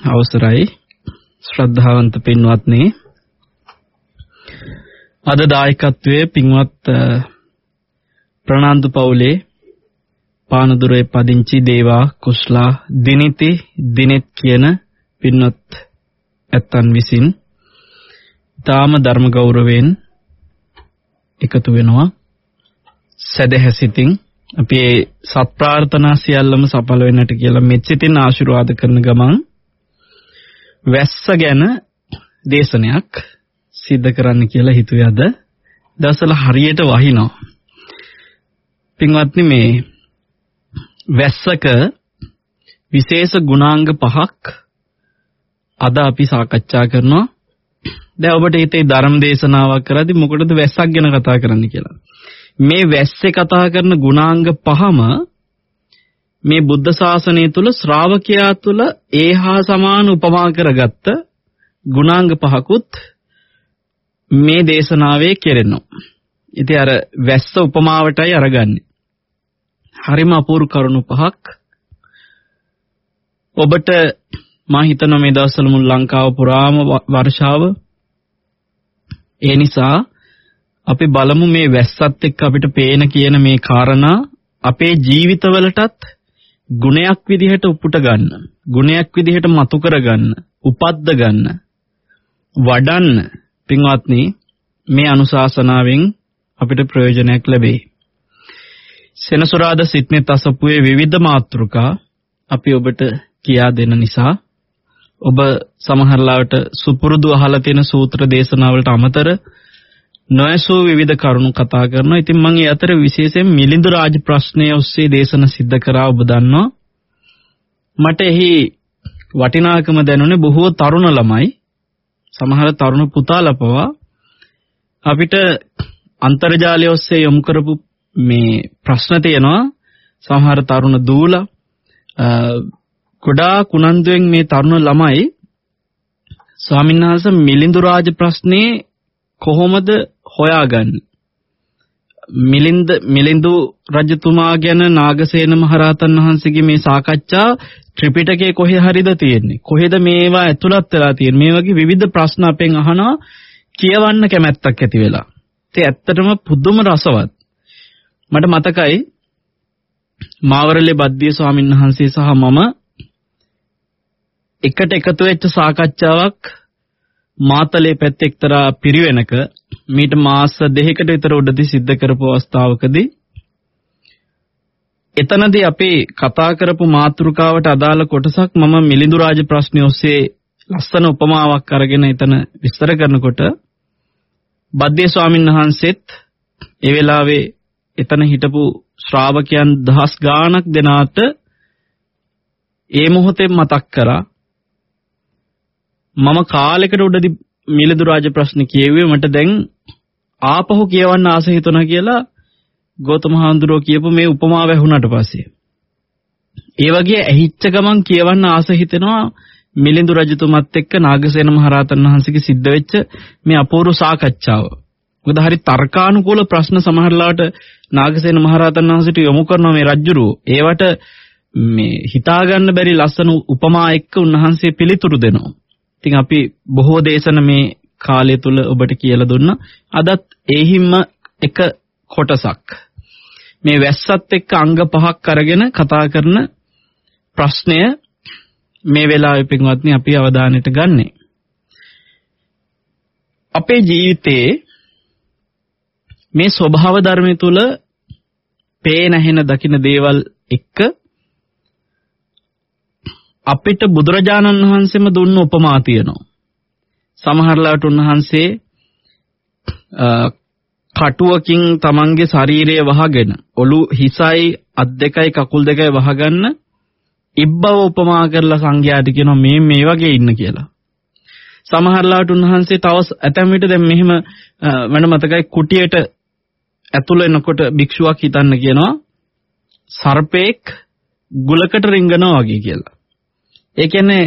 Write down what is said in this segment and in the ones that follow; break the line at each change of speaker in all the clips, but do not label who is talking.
අවසරයි. ශ්‍රද්ධාවන්ත පින්වත්නි. අද දායකත්වයේ පින්වත් ප්‍රනාන්දු පවුලේ පානදුරේ පදිංචි දේවා කුස්ලා දිනිති දිනෙත් කියන පින්වත් ඇත්තන් විසින් තාම ධර්ම ගෞරවයෙන් එකතු වෙනවා. සදහැසිතින් අපි සත් ප්‍රාර්ථනා සියල්ලම සඵල වෙන්නට කියලා මෙච්චිතින් ආශිර්වාද කරන ගමන් වැස්ස ගැන දේශනයක් සිද්ධ කරන්න කියලා හිතුවේ අද දවසල හරියට වහිනවා. පින්වත්නි මේ වැස්සක විශේෂ ගුණාංග පහක් අද අපි සාකච්ඡා කරනවා. දැන් ඔබට හිතේ ධර්ම දේශනාවක් කරද්දී මොකටද වැස්සක් ගැන කතා කරන්න කියලා. මේ වැස්සේ කතා කරන ගුණාංග පහම මේ බුද්ධ ශාසනය තුල ශ්‍රාවකයා තුල ඒහා සමාන උපමා කරගත්ත ගුණාංග පහකුත් මේ දේශනාවේ කෙරෙනවා. ඉතින් අර වැස්ස උපමාවටයි අරගන්නේ. හරිම අපූර්ව කරුණු පහක්. ඔබට මා හිතනවා මේ දවස්වල මුළු ලංකාව පුරාම වර්ෂාව ඒ නිසා අපි බලමු මේ වැස්සත් එක්ක අපිට පේන කියන මේ කාරණා අපේ ජීවිතවලටත් ගුණයක් විදිහට උපුට ගන්න, ගුණයක් විදිහට මතු කර ගන්න, උපද්ද ගන්න, වඩන්න පින්වත්නි මේ අනුශාසනාවෙන් අපිට ප්‍රයෝජනයක් ලැබේ. සෙනසුරාදා සිට්නේ තසපුවේ විවිධ මාතෘකා අපි ඔබට කියා දෙන නිසා ඔබ සමහරලාවට සුපුරුදු අහලා තියෙන සූත්‍ර දේශනාවලට අමතර නොයසෝ විවිධ කරුණු කතා කරනවා. ඉතින් මම ඒ අතර විශේෂයෙන් මිලිඳු රාජ ප්‍රශ්නය ඔස්සේ දේශන සිද්ධ කරා ඔබ දන්නවා. මට එහි වටිනාකම දැනුනේ බොහෝ තරුණ ළමයි සමහර තරුණ පුතාලා පවා අපිට අන්තර්ජාලය ඔස්සේ යොමු කරපු මේ ප්‍රශ්න තියෙනවා සමහර තරුණ දූලා ගොඩාක් උනන්දුවෙන් මේ තරුණ ළමයි ස්වාමීන් වහන්සේ මිලිඳු රාජ ප්‍රශ්නේ කොහොමද හොයාගන්නේ. මිලින්ද මිලිඳු රජතුමා ගැන නාගසේන මහරහතන් වහන්සේගේ මේ සාකච්ඡා ත්‍රිපිටකයේ කොහේ හරිද තියෙන්නේ? කොහෙද මේවා ඇතුළත් වෙලා තියෙන්නේ? මේ වගේ විවිධ ප්‍රශ්න අපෙන් අහනවා කියවන්න කැමැත්තක් ඇති වෙලා. ඒ ඇත්තටම පුදුම රසවත්. මට මතකයි මාවරලේ බද්දිය ස්වාමීන් වහන්සේ සහ මම එකට එකතු වෙච්ච සාකච්ඡාවක් මාතලේ පැත්තේ එක්තරා පිරිවෙනක මීට මාස දෙකකට විතර උඩදී සිද්ධ කරපු අවස්ථාවකදී එතනදී අපි කතා කරපු මාතෘකාවට අදාළ කොටසක් මම මිලිඳු රාජ ප්‍රශ්නය ඔස්සේ ලස්සන උපමාවක් අරගෙන එතන විස්තර කරනකොට බද්දේ ස්වාමීන් වහන්සේත් ඒ වෙලාවේ එතන හිටපු ශ්‍රාවකයන් දහස් ගාණක් දෙනාට ඒ මොහොතේ මතක් කරා. මම කාලෙකට උඩදී මිලිඳු රාජ ප්‍රශ්න කියෙව්වේ මට දැන් ආපහු කියවන්න ආස හිතුණා කියලා ගෞතම හාමුදුරුවෝ කියපු මේ උපමාව ඇහුණාට පස්සේ. ඒ වගේ ඇහිච්ච ගමන් කියවන්න ආස හිතෙනවා මිලිඳු රජතුමත් එක්ක නාගසේන මහරහතන් වහන්සේගේ සිද්ධ වෙච්ච මේ අපූර්ව සාකච්ඡාව. මොකද හරි තර්කානුකූල ප්‍රශ්න සමහරලාට නාගසේන මහරහතන් වහන්සේට යොමු කරන මේ රජ්ජුරුව ඒවට මේ හිතා ගන්න බැරි ලස්සන උපමා එක්ක උන්වහන්සේ පිළිතුරු දෙනවා. ඉතින් අපි බොහෝ දේශන මේ කාලය තුල ඔබට කියලා දුන්නා. අදත් ඒහිම්ම එක කොටසක්. මේ වැස්සත් එක්ක අංග පහක් අරගෙන කතා කරන ප්‍රශ්නය මේ වෙලාවේ පින්වත්නි අපි අවධානයට ගන්නෙ. අපේ ජීවිතේ මේ ස්වභාව ධර්මය තුල පේන හැෙන දකින දේවල් එක්ක අපිට බුදුරජාණන් වහන්සේම දුන්න උපමා තියෙනවා. සමහරලාට උන්වහන්සේ කටුවකින් තමන්ගේ ශරීරය වහගෙන ඔලු හිසයි අත් දෙකයි කකුල් දෙකයි වහගන්න ඉබ්බව උපමා කරලා සංඝයාට කියනවා මේ මේ වගේ ඉන්න කියලා. සමහරලාට උන්වහන්සේ තව ඇතැම් විට දැන් මෙහෙම මම මතකයි කුටියට ඇතුළ වෙනකොට භික්ෂුවක් හිතන්න කියනවා සර්පෙක් ගුලකට රිංගනවා වගේ කියලා. ඒ කියන්නේ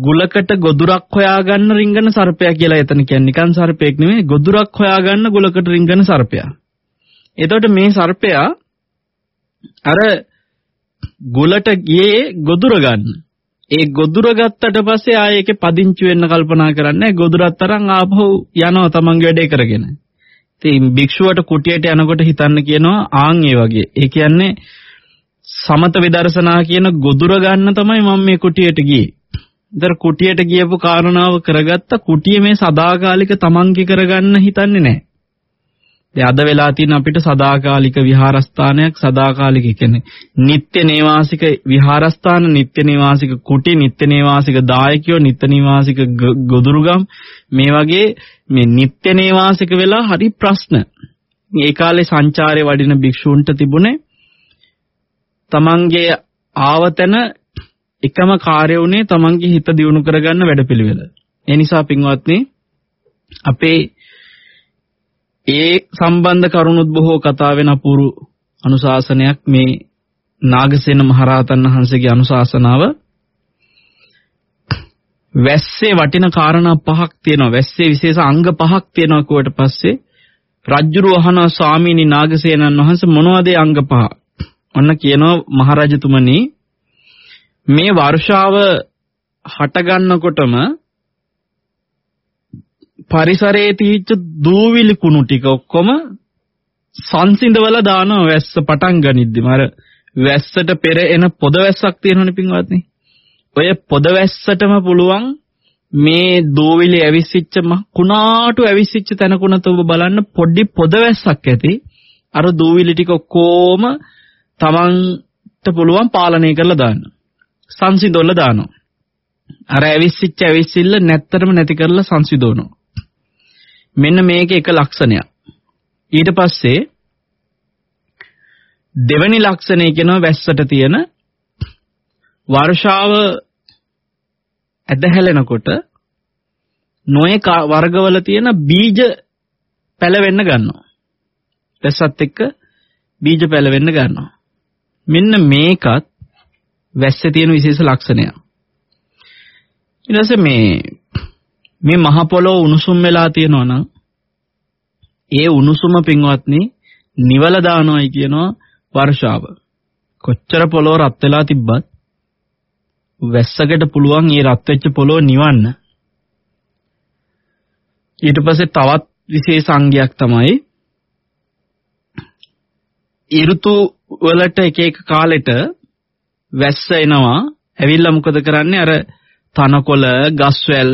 ගුලකට ගොදුරක් හොයාගන්න රිංගන සර්පයා කියලා එතන කියන්නේ නිකන් සර්පෙක් නෙමෙයි ගොදුරක් හොයාගන්න ගුලකට රිංගන සර්පයා. එතකොට මේ සර්පයා අර ගුලට ගියේ ගොදුර ගන්න. ඒ ගොදුර ගත්තට පස්සේ ආයේ ඒකේ පදිංචි වෙන්න කල්පනා කරන්නේ ගොදුරත් අරන් ආපහු යනවා තමන්ගේ වැඩේ කරගෙන. ඉතින් භික්ෂුවට කුටියට යනකොට හිතන්න කියනවා ආන් ඒ වගේ. ඒ කියන්නේ සමත විදර්ශනා කියන ගොදුර ගන්න තමයි මම මේ කුටියට ගියේ. ඉතින් කුටියට ගියපු කාරණාව කරගත්ත කුටිය මේ සදාකාලික තමන්ගේ කරගන්න හිතන්නේ නැහැ. දැන් අද වෙලා තියෙන අපිට සදාකාලික විහාරස්ථානයක් සදාකාලික කියන්නේ නিত্য නේවාසික විහාරස්ථාන නিত্য නේවාසික කුටි නিত্য නේවාසික දායකයෝ නিত্য නේවාසික ගොදුරුගම් මේ වගේ මේ නিত্য නේවාසික වෙලා හරි ප්‍රශ්න. මේ කාලේ සංචාරයේ වඩින භික්ෂූන්ට තිබුණේ තමන්ගේ ආවතන එකම කාර්ය උනේ තමන්ගේ හිත දියුණු කරගන්න වැඩපිළිවෙල. ඒ නිසා පින්වත්නි අපේ ඒ සම්බන්ධ කරුණුත් බොහෝ කතා වෙන අපූරු අනුශාසනයක් මේ නාගසේන මහරහතන් වහන්සේගේ අනුශාසනාව. වැස්සේ වටින කාරණා පහක් තියෙනවා. වැස්සේ විශේෂ අංග පහක් තියෙනවා. කියවට පස්සේ රජ්ජුරු අහනවා ස්වාමීනි නාගසේනන් වහන්සේ මොනවද අංග පහ? ඔන්න කියනවා මහරජතුමනි මේ වර්ෂාව හට ගන්නකොටම පරිසරයේ තීච්ච දූවිලි කුණු ටික ඔක්කොම සංසිඳවල දානවා වැස්ස පටන් ගනිද්දිම අර වැස්සට පෙර එන පොද වැස්සක් තියෙනවනේ පින්වත්නි. ඔය පොද වැස්සටම පුළුවන් මේ දූවිලි ඇවිස්සිච්ච කුණාටු ඇවිස්සිච්ච තැනකුණත ඔබ බලන්න පොඩි පොද වැස්සක් ඇති. අර දූවිලි ටික ඔක්කොම තමන්ට පුළුවන් පාලනය කරලා දාන්න. සංසිඳවල දානවා. අර ඇවිස්සිච්ච ඇවිස්සිල්ල නැත්තරම නැති කරලා සංසිඳවනවා. මෙන්න මේක එක ලක්ෂණයක්. ඊට පස්සේ දෙවැනි ලක්ෂණය කියනවා වැස්සට තියෙන වර්ෂාව ඇදහැලෙනකොට නොයේ වර්ගවල තියෙන බීජ පැලවෙන්න ගන්නවා. වැස්සත් එක්ක බීජ පැලවෙන්න ගන්නවා. මෙන්න මේකත් වැස්සේ තියෙන විශේෂ ලක්ෂණයක්. ඊට පස්සේ මේ මේ මහ පොළොව උණුසුම් වෙලා තියෙනවා නම් ඒ උණුසුම පින්වත්නි නිවල දානවායි කියනවා වර්ෂාව. කොච්චර පොළොව රත් වෙලා තිබ්බත් වැස්සකට පුළුවන් ඒ රත් වෙච්ච පොළොව නිවන්න. ඊට පස්සේ තවත් විශේෂ අංගයක් තමයි ඍතු වලට එක එක කාලෙට වැස්ස එනවා ඇවිල්ලා මොකද කරන්නේ අර තනකොළ ගස්වැල්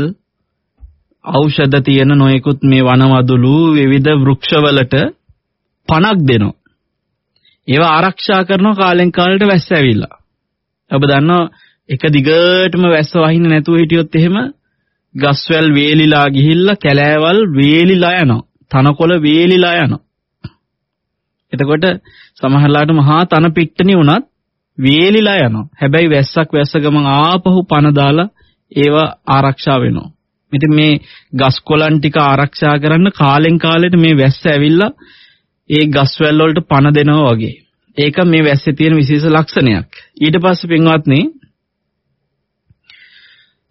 ඖෂධ තියෙන නොයෙකුත් මේ වනවදුලු විවිධ වෘක්ෂවලට පණක් දෙනවා. ඒවා ආරක්ෂා කරන කාලෙන් කාලයට වැස්ස ඇවිල්ලා. ඔබ දන්නවා එක දිගටම වැස්ස වහින්න නැතුව හිටියොත් එහෙම ගස්වැල් වේලිලා ගිහිල්ලා කැලෑවල් වේලිලා යනවා. තනකොළ වේලිලා යනවා. එතකොට සමහරලාට මහා තන පිට්ටනි වුණත් වේලිලා යනවා. හැබැයි වැස්සක් වැස්ස ගමන් ආපහු පන දාලා ඒවා ආරක්ෂා වෙනවා. ඉතින් මේ ගස් කොළන් ටික ආරක්ෂා කරන්න කාලෙන් කාලෙට මේ වැස්ස ඇවිල්ලා ඒ ගස්වැල් වලට පණ දෙනවා වගේ. ඒක මේ වැස්සේ තියෙන විශේෂ ලක්ෂණයක්. ඊට පස්සේ පින්වත්නි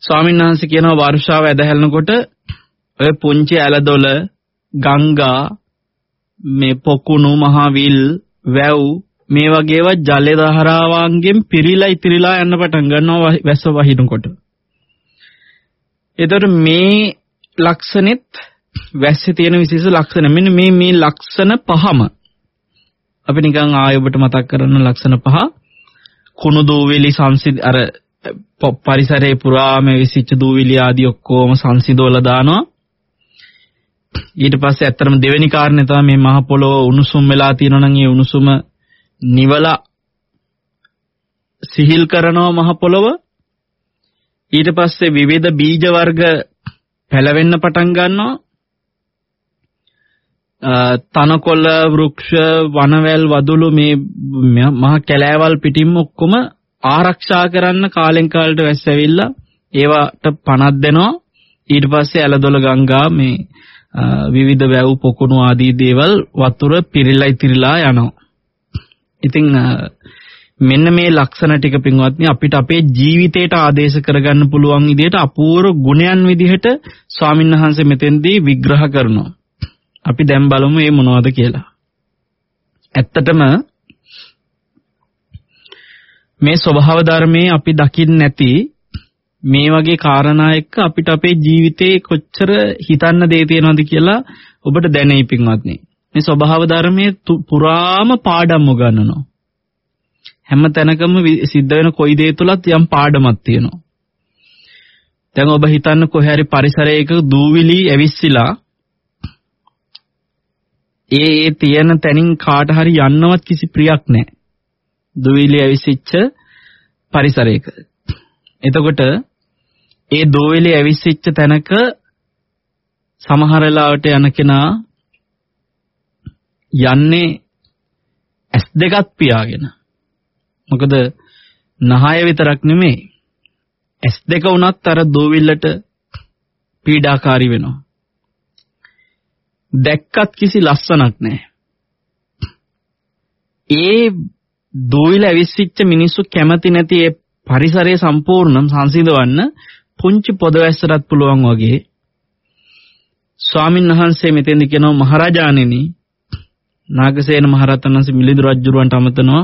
ස්වාමීන් වහන්සේ කියනවා වර්ෂාව ඇදහැලනකොට ඔය පුංචි ඇලදොල ගංගා මේ පොකුණු මහවිල් වැව් මේ වගේවා ජල ධාරාවන්ගෙන් පිරීලා ඉතිරිලා යන්න පටන් ගන්නවා වැස්ස වහිනකොට. එතකොට මේ ලක්ෂණෙත් වැස්සේ තියෙන විශේෂ ලක්ෂණ. මෙන්න මේ මේ ලක්ෂණ පහම අපි නිකන් ආයෙ ඔබට මතක් කරන්න ලක්ෂණ පහ කුණු දූවිලි සංසිඳ අර පරිසරයේ පුරාම විසිච්ච දූවිලි ආදී ඔක්කොම සංසිඳවලා දානවා. ඊට පස්සේ ඇත්තටම දෙවෙනි කාරණේ තමයි මේ මහ පොළොව උණුසුම් වෙලා තියෙනවා නම් ඒ උණුසුම නිවලා සිහිල් කරනවා මහ පොළොව ඊට පස්සේ විවිධ බීජ වර්ග පැලවෙන්න පටන් ගන්නවා. තනකොළ වෘක්ෂ වනවැල් වදුළු මේ මහ කැලෑවල් පිටින්ම ඔක්කොම ආරක්ෂා කරන්න කාලෙන් කාලට වැස්ස ඇවිල්ලා ඒවට පණක් දෙනවා ඊට පස්සේ ඇලදොල ගංගා මේ විවිධ වැව් පොකුණු ආදී දේවල් වතුර පිරීලා ඉතිරිලා යනවා. ඉතින් මෙන්න මේ ලක්ෂණ ටික පින්වත්නි අපිට අපේ ජීවිතයට ආදේශ කරගන්න පුළුවන් විදිහට අපූර්ව ගුණයන් විදිහට ස්වාමින්වහන්සේ මෙතෙන්දී විග්‍රහ කරනවා. අපි දැන් බලමු මේ මොනවද කියලා. ඇත්තටම මේ ස්වභාව ධර්මයේ අපි දකින්න නැති මේ වගේ කාරණා එක්ක අපිට අපේ ජීවිතේ කොච්චර හිතන්න දේ තියෙනවද කියලා ඔබට දැනෙයි පින්වත්නි. මේ ස්වභාව ධර්මයේ පුරාම පාඩම් උගන්වනවා. හැම තැනකම සිද්ධ වෙන කොයි දේ තුලත් යම් පාඩමක් තියෙනවා. දැන් ඔබ හිතන්න කොහේ හරි පරිසරයක දූවිලි ඇවිස්සিলা ඒ ඒ තියෙන තැනින් කාට හරි යන්නවත් කිසි ප්‍රියක් නැහැ. දූවිලි ඇවිසිච්ච පරිසරයක. එතකොට ඒ දූවිලි ඇවිස්සිච්ච තැනක සමහර වෙලාවට යන කෙනා යන්නේ ඇස් දෙකත් පියාගෙන. මොකද නහය විතරක් නෙමෙයි ඇස් දෙක වුණත් අර දූවිල්ලට පීඩාකාරී වෙනවා. දැක්කත් කිසි ලස්සනක් නැහැ. ඒ දූවිල ඇවිස්සිච්ච මිනිස්සු කැමති නැති ඒ පරිසරය සම්පූර්ණම් සංසිඳවන්න පුංචි පොදවැස්සටත් පුළුවන් වගේ. ස්වාමින් වහන්සේ මෙතෙන්දි කියනවා මහරජාණෙනි නාගසේන මහරහතන් වහන්සේ මිලිඳු රජුරවන්ට අමතනවා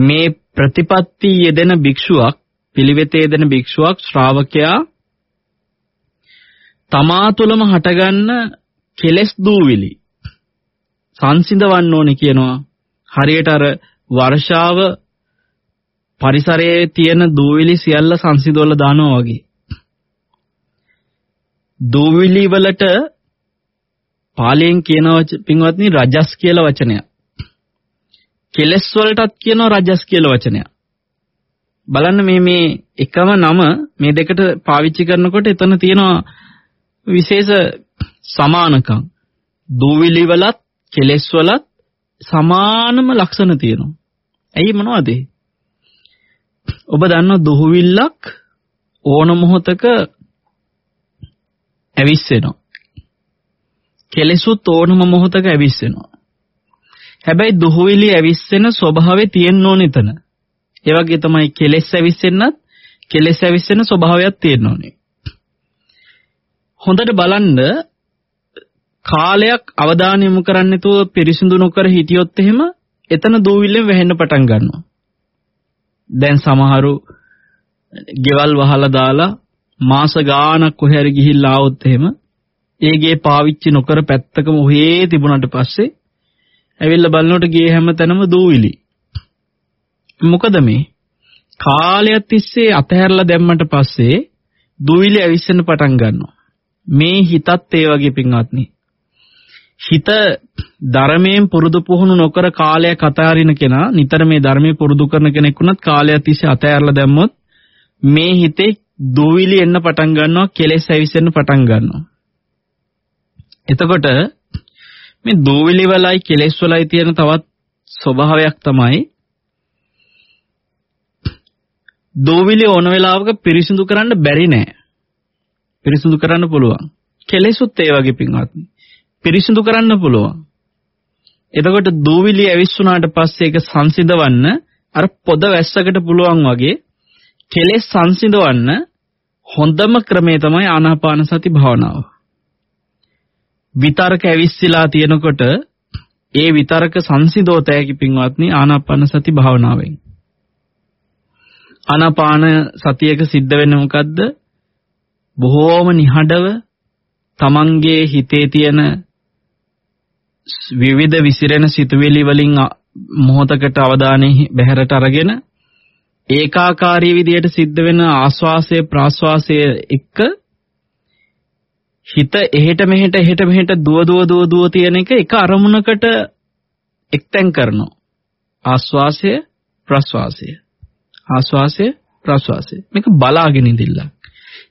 මේ ප්‍රතිපත්ති යෙදෙන භික්ෂුවක් පිළිවෙතේ යෙදෙන භික්ෂුවක් ශ්‍රාවකයා තමා තුළම හටගන්න කෙලෙස් දූවිලි. සංසිඳවන්න ඕනේ කියනවා. හරියට අර වර්ෂාව පරිසරයේ තියෙන දූවිලි සියල්ල සංසිඳවලා දානවා වගේ. දූවිලි වලට පාලියෙන් කියනවා පින්වත්නි රජස් කියලා වචනයක්. කෙලස් වලටත් කියනවා රජස් කියලා වචනයක්. බලන්න මේ මේ එකම නම මේ දෙකට පාවිච්චි කරනකොට එතන තියෙනවා විශේෂ සමානකම්. දූවිලි වලත් කෙලස් වලත් සමානම ලක්ෂණ තියෙනවා. ඇයි මොනවද? ඔබ දන්නවා දුහුවිල්ලක් ඕන මොහොතක ඇවිස්සෙනවා. කෙලෙසුත් ඕනම මොහොතක ඇවිස්සෙනවා. හැබැයි දුහුවිලි ඇවිස්සෙන ස්වභාවය තියෙන්න ඕනේ එතන. ඒ වගේ තමයි කෙලෙස් ඇවිස්සෙන්නත් කෙලෙස් ඇවිස්සෙන ස්වභාවයක් තියෙන්න ඕනේ. හොඳට බලන්න කාලයක් අවධානය යොමු කරන්නේ නැතුව පිරිසිදු නොකර හිටියොත් එහෙම එතන දූවිල්ලෙන් වැහෙන්න පටන් ගන්නවා. දැන් සමහරු ගෙවල් වහලා දාලා මාස ගාණක් කොහේ හරි ගිහිල්ලා ආවොත් එහෙම ඒ ගේ පාවිච්චි නොකර පැත්තකම ඔහේ තිබුණාට පස්සේ ඇවිල්ලා බලනකොට ගේ හැමතැනම දූවිලි. මොකද මේ කාලයක් තිස්සේ අතහැරලා දැම්මට පස්සේ දූවිලි ඇවිස්සෙන්න පටන් ගන්නවා. මේ හිතත් ඒ වගේ පින්වත්නි. හිත ධර්මයෙන් පුරුදු පුහුණු නොකර කාලයක් අතහරින කෙනා නිතර මේ ධර්මයේ පුරුදු කරන කෙනෙක් වුණත් කාලයක් තිස්සේ අතහැරලා දැම්මොත් මේ හිතේ දූවිලි එන්න පටන් ගන්නවා කෙලෙස් ඇවිස්සෙන්න පටන් ගන්නවා. එතකොට මේ දූවිලි වලයි කෙලෙස් වලයි තියෙන තවත් ස්වභාවයක් තමයි දූවිලි ඕන වෙලාවක පිරිසිදු කරන්න බැරි නෑ. පිරිසිදු කරන්න පුළුවන්. කෙලෙසුත් ඒ වගේ පින්වත්නි. පිරිසිදු කරන්න පුළුවන්. එතකොට දූවිලි ඇවිස්සුනාට පස්සේ ඒක සංසිඳවන්න අර පොද වැස්සකට පුළුවන් වගේ කෙලෙස් සංසිඳවන්න හොඳම ක්‍රමය තමයි ආනාපාන සති භාවනාව. විතරක ඇවිස්සලා තියෙනකොට ඒ විතරක සංසිඳෝතයකි පින්වත්නි ආනාපාන සති භාවනාවෙන්. ආනාපාන සතියක සිද්ධ වෙන්නේ මොකද්ද? බොහෝම නිහඬව තමන්ගේ හිතේ තියෙන විවිධ විසිරෙන සිතුවිලි වලින් මොහොතකට අවධානය බැහැරට අරගෙන ඒකාකාරී විදියට සිද්ධ වෙන ආස්වාසය ප්‍රාස්වාසය එක්ක හිත එහෙට මෙහෙට එහෙට මෙහෙට දුව දුව දුව දුව තියෙන එක එක අරමුණකට එක්තෙන් කරනවා. ආස්වාසය ප්‍රස්වාසය. ආස්වාසය ප්‍රස්වාසය. මේක බලාගෙන ඉඳිල්ලක්.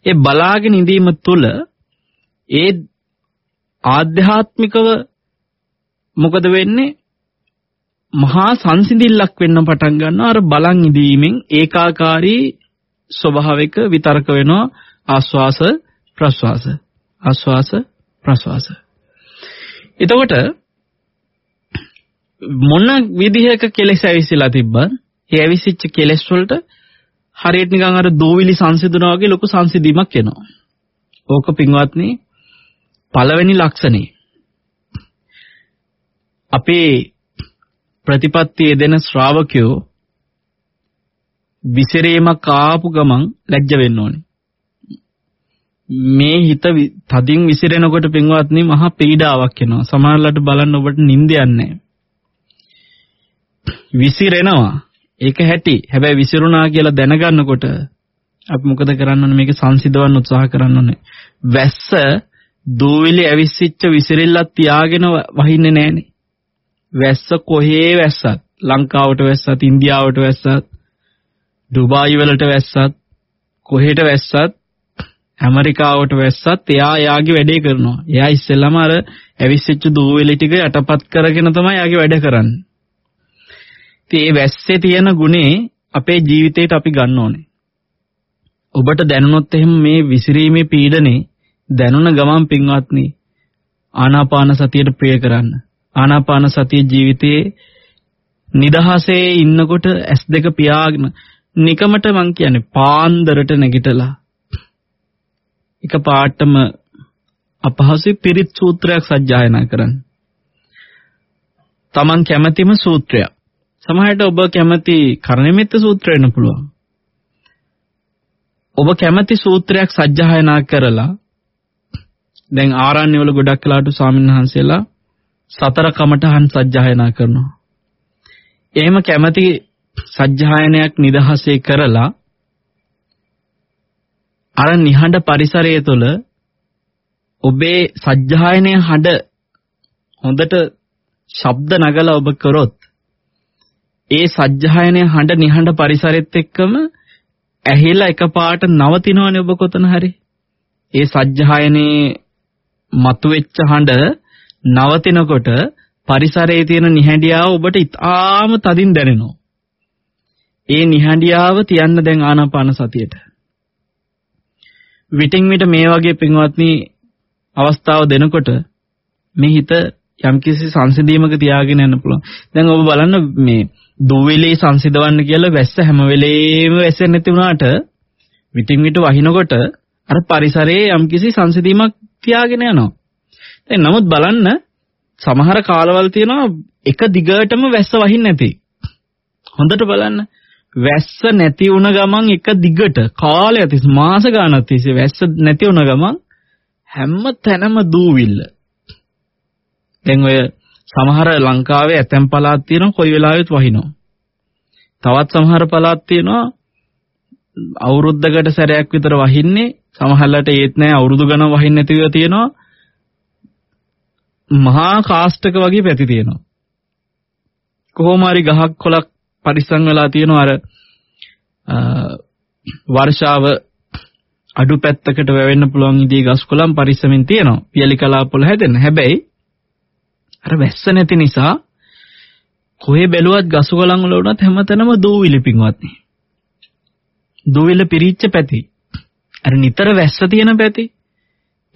ඒ බලාගෙන ඉඳීම තුළ ඒ ආධ්‍යාත්මිකව මොකද වෙන්නේ? මහා සංසිඳිල්ලක් වෙන්න පටන් ගන්නවා. අර බලන් ඉදීමෙන් ඒකාකාරී ස්වභාවික විතර්ක වෙනවා ආස්වාස ප්‍රස්වාස. ආස්වාස ප්‍රස්වාස. එතකොට මොන විදිහක කෙලෙස් ඇවිස්සලා තිබ්බත් ඒ ඇවිසිච්ච කෙලෙස් වලට හරියට නිකන් අර දෝවිලි සංසිඳනවා වගේ ලොකු සංසිඳීමක් එනවා. ඕක පින්වත්නි පළවෙනි ලක්ෂණේ. අපේ ප්‍රතිපත්තියේ දෙන ශ්‍රාවකයෝ විසිරීමක් ආපු ගමන් ලැජ්ජ වෙන්න ඕනේ. මේ හිත තදින් විසිරෙනකොට පින්වත්නි මහා පීඩාවක් එනවා. සමහරවිට බලන්න ඔබට නිින්ද යන්නේ විසිරෙනවා. ඒක හැටි. හැබැයි විසිරුණා කියලා දැනගන්නකොට අපි මොකද කරන්න ඕනේ මේක සංසිඳවන්න උත්සාහ කරන්න ඕනේ. වැස්ස දූවිලි ඇවිස්සිච්ච විසිරිල්ලක් තියාගෙන වහින්නේ නැහනේ. වැස්ස කොහේ වැස්සත් ලංකාවට වැස්සත් ඉන්දියාවට වැස්සත් ඩුබායි වලට වැස්සත් කොහෙට වැස්සත් ඇමරිකාවට වැස්සත් එයා එයාගේ වැඩේ කරනවා. එයා ඉස්සෙල්ලාම අර ඇවිස්සිච්ච දූවිලි ටික යටපත් කරගෙන තමයි එයාගේ වැඩ කරන්නේ. ඉතින් මේ වැස්සේ තියෙන ගුණේ අපේ ජීවිතේට අපි ගන්න ඕනේ. ඔබට දැනුණොත් එහෙම මේ විසිරීමේ පීඩනේ දැනුණ ගමන් පින්වත්නි ආනාපාන සතියට ප්‍රිය කරන්න. ආනාපාන සතිය ජීවිතයේ නිදහසේ ඉන්නකොට S2 පියාගෙන නිකමට මං කියන්නේ පාන්දරට නැගිටලා එක පාටම අපහසු පිරිත් සූත්‍රයක් සජ්ජායනා කරන්න. Taman කැමැතිම සූත්‍රයක්. සමහරට ඔබ කැමති කරණිමිත්ත සූත්‍රය වෙන්න පුළුවන්. ඔබ කැමති සූත්‍රයක් සජ්ජායනා කරලා දැන් ආරණ්‍ය වල ගොඩක් වෙලාට ස්වාමීන් වහන්සේලා සතර කමඨහන් සජ්ජායනා කරනවා. එහෙම කැමති සජ්ජායනයක් නිදහසේ කරලා අර නිහඬ පරිසරය තුළ ඔබේ සජ්ජායනයේ හඬ හොඳට ශබ්ද නගලා ඔබ කරොත් ඒ සජ්ජායනයේ හඬ නිහඬ පරිසරෙත් එක්කම ඇහිලා එකපාරට නවතිනවනේ ඔබ කොතන හරි. ඒ සජ්ජායනයේ මතුවෙච්ච හඬ නවතිනකොට පරිසරයේ තියෙන නිහඬියාව ඔබට ඉතාම තදින් දැනෙනවා. ඒ නිහඬියාව තියන්න දැන් ආනාපාන සතියට. විටින් විට මේ වගේ පින්වත්නි අවස්ථාව දෙනකොට මේ හිත යම්කිසි සංසිඳීමක තියාගෙන යන්න පුළුවන්. දැන් ඔබ බලන්න මේ දුවිලි සංසිඳවන්න කියලා වැස්ස හැම වෙලේම වැස්සෙන්නේ නැති වුණාට විටින් විට වහිනකොට අර පරිසරයේ යම්කිසි සංසිඳීමක් තියාගෙන යනවා. දැන් නමුත් බලන්න සමහර කාලවල තියෙනවා එක දිගටම වැස්ස වහින්නේ නැති. හොඳට බලන්න වැස්ස නැති වුණ ගමන් එක දිගට කාලයක් තිස්සේ මාස ගාණක් තිස්සේ වැස්ස නැති වුණ ගමන් හැම තැනම දූවිල්ල. දැන් ඔය සමහර ලංකාවේ ඇතැම් පළාත් තියෙනවා කොයි වෙලාවෙත් වහිනවා. තවත් සමහර පළාත් තියෙනවා අවුරුද්දකට සැරයක් විතර වහින්නේ සමහරලට ඒත් නැහැ අවුරුදු ගණන් වහින්නේ නැතිව තියෙනවා. මහා කාස්ටක වගේ පැති තියෙනවා. කොහොම හරි ගහක් කොලක් පරිස්සම් වෙලා තියෙනවා අර වර්ෂාව අඩු පැත්තකට වැවෙන්න පුළුවන් ඉදී ගස් කොළන් පරිස්සමින් තියෙනවා. පියලි කලාපවල හැදෙන්න. හැබැයි අර වැස්ස නැති නිසා කොහේ බැලුවත් ගස් කොළන් වල වුණත් හැමතැනම දූවිලි පින්වත්නි. දූවිලි පිරිච්ච පැති. අර නිතර වැස්ස තියෙන පැති.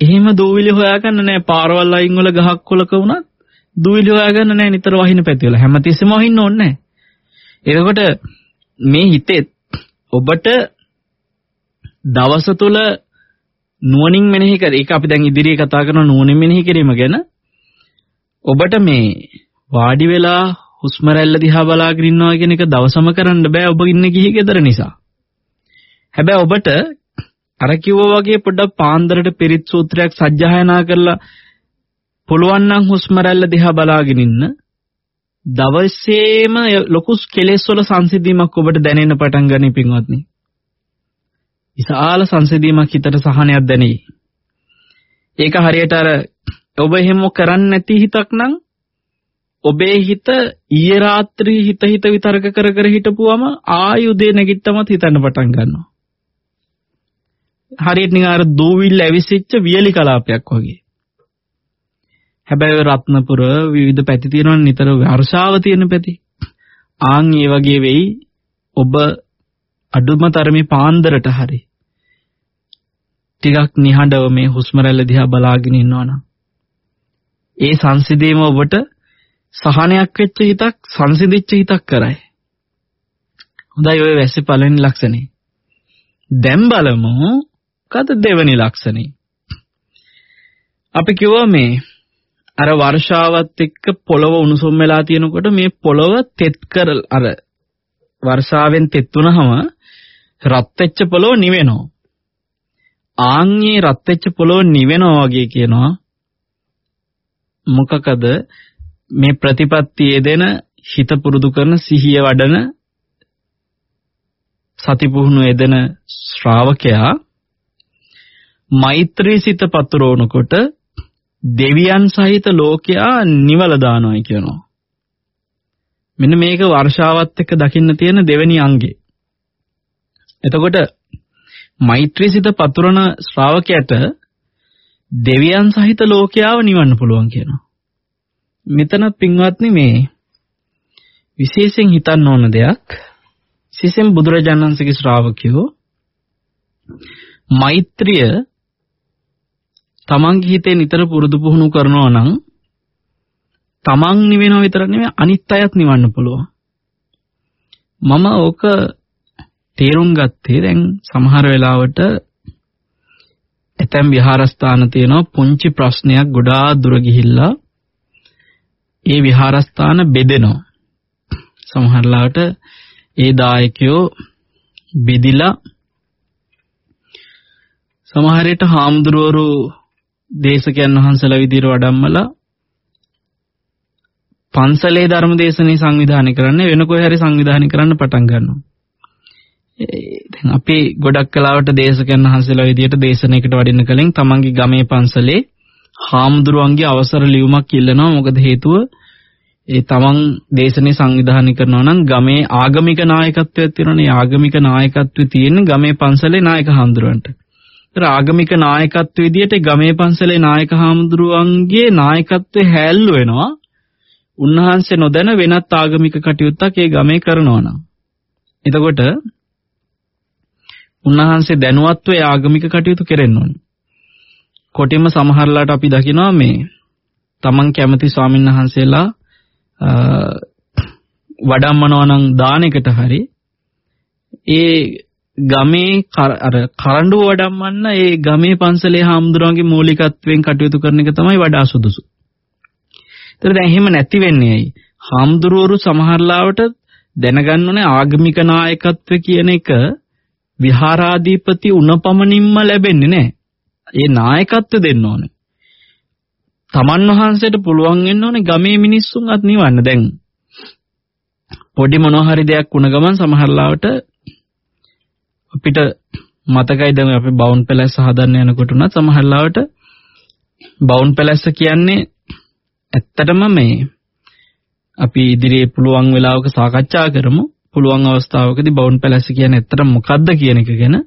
එහෙම දූවිලි හොයාගන්න නෑ පාරවල් අයින් වල ගහක් කොලක වුණත් දූවිලි හොයාගන්න නෑ නිතර වහින පැති වල. හැමතිස්සෙම වහින්න ඕනේ නෑ. එතකොට මේ හිතේ ඔබට දවස තුල නුවණින් මෙනෙහි කර ඒක අපි දැන් ඉදිරියේ කතා කරන නුවණින් මෙනෙහි කිරීම ගැන ඔබට මේ වාඩි වෙලා හුස්ම රැල්ල දිහා බලාගෙන ඉන්නවා කියන එක දවසම කරන්න බෑ ඔබ ඉන්නේ ගිහි ගෙදර නිසා. හැබැයි ඔබට අර කිව්වා වගේ පොඩ්ඩක් පාන්දරට පිරිත් සූත්‍රයක් සජ්ජායනා කරලා පුළුවන් නම් හුස්ම රැල්ල දිහා බලාගෙන ඉන්න දවසේම ලොකු කෙලෙස් වල සංසිඳීමක් ඔබට දැනෙන්න පටන් ගනී පින්වත්නි. විශාල සංසිඳීමක් හිතට සහනයක් දැනේ. ඒක හරියට අර ඔබ එහෙම කරන්නේ නැති හිතක් නම් ඔබේ හිත ඊයේ රාත්‍රී හිත හිත විතර්ක කර කර හිටපුවම ආයුදේ නැගිට්ටමත් හිතන්න පටන් ගන්නවා. හරියට නිකන් අර දූවිල්ල ඇවිසිච්ච වියලි කලාපයක් වගේ. හැබැයි රත්නපුර විවිධ පැති තියෙනවා නිතර වර්ෂාව තියෙන පැති. ආන් ඒ වගේ වෙයි ඔබ අඩුම තරමේ පාන්දරට හරි ටිකක් නිහඬව මේ හුස්ම රැල්ල දිහා බලාගෙන ඉන්නවනම් ඒ සංසිඳීම ඔබට සහනයක් වෙච්ච හිතක් සංසිඳිච්ච හිතක් කරයි. හොඳයි ඔය වැස්සේ පළවෙනි ලක්ෂණේ. දැන් බලමු කද දෙවෙනි ලක්ෂණේ. අපි කිව්වා මේ අර වර්ෂාවත් එක්ක පොළව උණුසුම් වෙලා තියෙනකොට මේ පොළව තෙත් කර අර වර්ෂාවෙන් තෙත් වුනහම රත් වෙච්ච පොළව නිවෙනවා. ආන්ගේ රත් වෙච්ච පොළොව නිවෙනවා වගේ කියනවා. මොකකද මේ ප්‍රතිපත්තියේ දෙන හිත පුරුදු කරන සිහිය වඩන සති පුහුණු යෙදෙන ශ්‍රාවකයා මෛත්‍රී සිත පතුරවනකොට දෙවියන් සහිත ලෝකයා නිවල දානවායි කියනවා. මෙන්න මේක වර්ෂාවත් එක්ක දකින්න තියෙන දෙවෙනි අංගේ. එතකොට මෛත්‍රී සිත පතුරන ශ්‍රාවකයට දෙවියන් සහිත ලෝකයාව නිවන්න පුළුවන් කියනවා. මෙතන පින්වත්නි මේ විශේෂයෙන් හිතන්න ඕන දෙයක් විශේෂයෙන් බුදුරජාණන් වහන්සේගේ ශ්‍රාවකයෝ මෛත්‍රිය තමන්ගේ හිතේ නිතර පුරුදු පුහුණු කරනවා නම් තමන් නිවෙනව විතර නෙමෙයි අනිත් අයත් නිවන්න පුළුවන්. මම ඕක තේරුම් ගත්තේ දැන් සමහර වෙලාවට ඇතැම් විහාරස්ථාන තියෙනවා පුංචි ප්‍රශ්නයක් ගොඩාක් දුර ගිහිල්ලා ඒ විහාරස්ථාන බෙදෙනවා. සමහරලාට ඒ දායකයෝ බෙදිලා සමහරට හාමුදුරුවරු දේශකයන් වහන්සේලා විදිහට වඩම්මලා පන්සලේ ධර්ම දේශනේ සංවිධානය කරන්න වෙන කොහේ හරි සංවිධානය කරන්න පටන් ගන්නවා. දැන් අපි ගොඩක් කලාවට දේශකයන් වහන්සේලා විදිහට දේශනයකට වඩින්න කලින් තමන්ගේ ගමේ පන්සලේ හාමුදුරුවන්ගේ අවසර ලියුමක් ඉල්ලනවා. මොකද හේතුව ඒ තමන් දේශනේ සංවිධානය කරනවා නම් ගමේ ආගමික නායකත්වයක් තියෙනවනේ. ආගමික නායකත්වය තියෙන්නේ ගමේ පන්සලේ නායක හාමුදුරුවන්ට. ඒතර ආගමික නායකත්ව විදියට ගමේ පන්සලේ නායක හාමුදුරුවන්ගේ නායකත්වය හැල්ලු වෙනවා. උන්වහන්සේ නොදැන වෙනත් ආගමික කටයුත්තක් ඒ ගමේ කරනවා නම්. එතකොට උන්වහන්සේ දැනුවත්ව ඒ ආගමික කටයුතු කෙරෙන්න ඕනේ. කොටිම සමහරලාට අපි දකිනවා මේ තමන් කැමති ස්වාමීන් වහන්සේලා වඩම්මනවා නම් දානෙකට හරි ඒ ගමේ අර කරඬුව වඩම්මන්න ඒ ගමේ පන්සලේ හාමුදුරුවන්ගේ මූලිකත්වයෙන් කටයුතු කරන එක තමයි වඩා සුදුසු. ඒතර දැන් එහෙම නැති වෙන්නේ ඇයි? හාමුදුරුවරු සමහරලාවට දැනගන්න ඕනේ ආගමික නායකත්වය කියන එක විහාරාධිපති උනපමණින්ම ලැබෙන්නේ නැහැ. ඒ නායකත්වය දෙන්න ඕනේ. තමන් වහන්සේට පුළුවන් වෙන්න ඕනේ ගමේ මිනිස්සුන්වත් නිවන්න. දැන් පොඩි මොනවා හරි දෙයක් වුණ ගමන් සමහරලාවට අපිට මතකයි දැන් අපි බවුන් පැලැස්ස හදන්න යනකොට උනත් සමහරලාවට බවුන් පැලැස්ස කියන්නේ ඇත්තටම මේ අපි ඉදිරියේ පුළුවන් වෙලාවක සාකච්ඡා කරමු. පුළුවන් අවස්ථාවකදී බවුන් පැලැස්ස කියන්නේ ඇත්තටම මොකද්ද කියන එක ගැන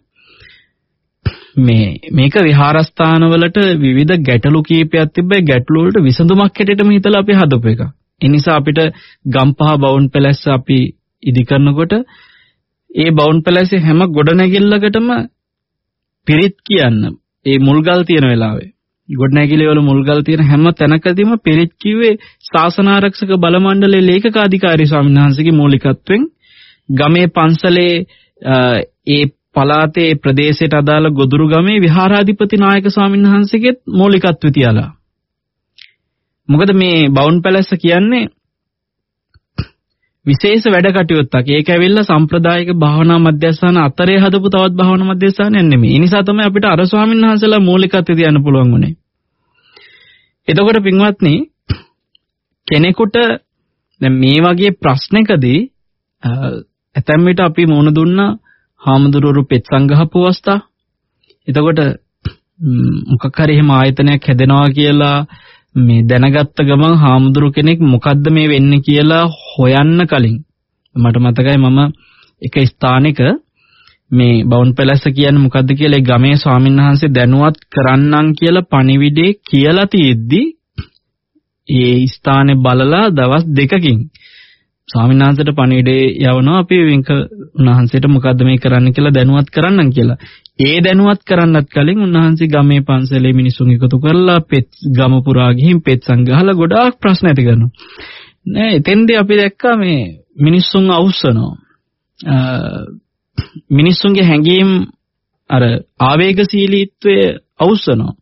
මේ මේක විහාරස්ථානවලට විවිධ ගැටලු කීපයක් තිබ්බේ ගැටලු වලට විසඳුමක් හැටියටම හිතලා අපි හදපු එක. ඒ නිසා අපිට ගම්පහ බවුන් පැලැස්ස අපි ඉදි කරනකොට ඒ බවුන් පැලැස්සේ හැම ගොඩනැගිල්ලකටම පිරිත් කියන්න. ඒ මුල්ගල් තියෙන වෙලාවේ. ගොඩනැගිලි වල මුල්ගල් තියෙන හැම තැනකදීම පිරිත් කිව්වේ ශාසනාරක්ෂක බල මණ්ඩලයේ ලේකකාධිකාරී ස්වාමීන් වහන්සේගේ මූලිකත්වයෙන්. ගමේ පන්සලේ ඒ පලාතේ ප්‍රදේශයට අදාළ ගොදුරු ගමේ විහාරාධිපති නායක ස්වාමීන් වහන්සේගෙත් මූලිකත්වය තියලා. මොකද මේ බවුන් පැලැස්ස කියන්නේ විශේෂ වැඩ කටයුත්තක්. ඒක ඇවිල්ලා සම්ප්‍රදායික භාවනා මධ්‍යස්ථාන අතරේ හදපු තවත් භාවනා මධ්‍යස්ථානයක් නෙමෙයි. ඒ නිසා තමයි අපිට අර ස්වාමීන් වහන්සේලා මූලිකත්වය තියන්න පුළුවන් වුනේ. එතකොට පින්වත්නි කෙනෙකුට දැන් මේ වගේ ප්‍රශ්නකදී ඇතැම් විට අපි මුණ දුන්නා හාමුදුරුවෝ පෙත් සංගහපු අවස්ථා. එතකොට මොකක් හරි එහෙම ආයතනයක් හැදෙනවා කියලා මේ දැනගත්ත ගමන් හාමුදුරු කෙනෙක් මොකද්ද මේ වෙන්නේ කියලා හොයන්න කලින් මට මතකයි මම එක ස්ථානික මේ බවුන් පැලැස්ස කියන්නේ මොකද්ද කියලා ඒ ගමේ ස්වාමින්වහන්සේ දැනුවත් කරන්නම් කියලා පණිවිඩේ කියලා තියෙද්දි ඒ ස්ථානේ බලලා දවස් දෙකකින් ස්වාමීන් වහන්සේට පණිවිඩේ යවනවා අපි වෙන්ක උන්වහන්සේට මොකද්ද මේ කරන්න කියලා දැනුවත් කරන්නම් කියලා. ඒ දැනුවත් කරන්නත් කලින් උන්වහන්සේ ගමේ පන්සලේ මිනිසුන් එකතු කරලා පෙත් ගම පුරා ගිහින් පෙත් සංගහලා ගොඩාක් ප්‍රශ්න ඇති කරනවා. නෑ එතෙන්දී අපි දැක්කා මේ මිනිස්සුන් අවුස්සනවා. මිනිස්සුන්ගේ හැඟීම් අර ආවේගශීලීත්වය අවුස්සනවා.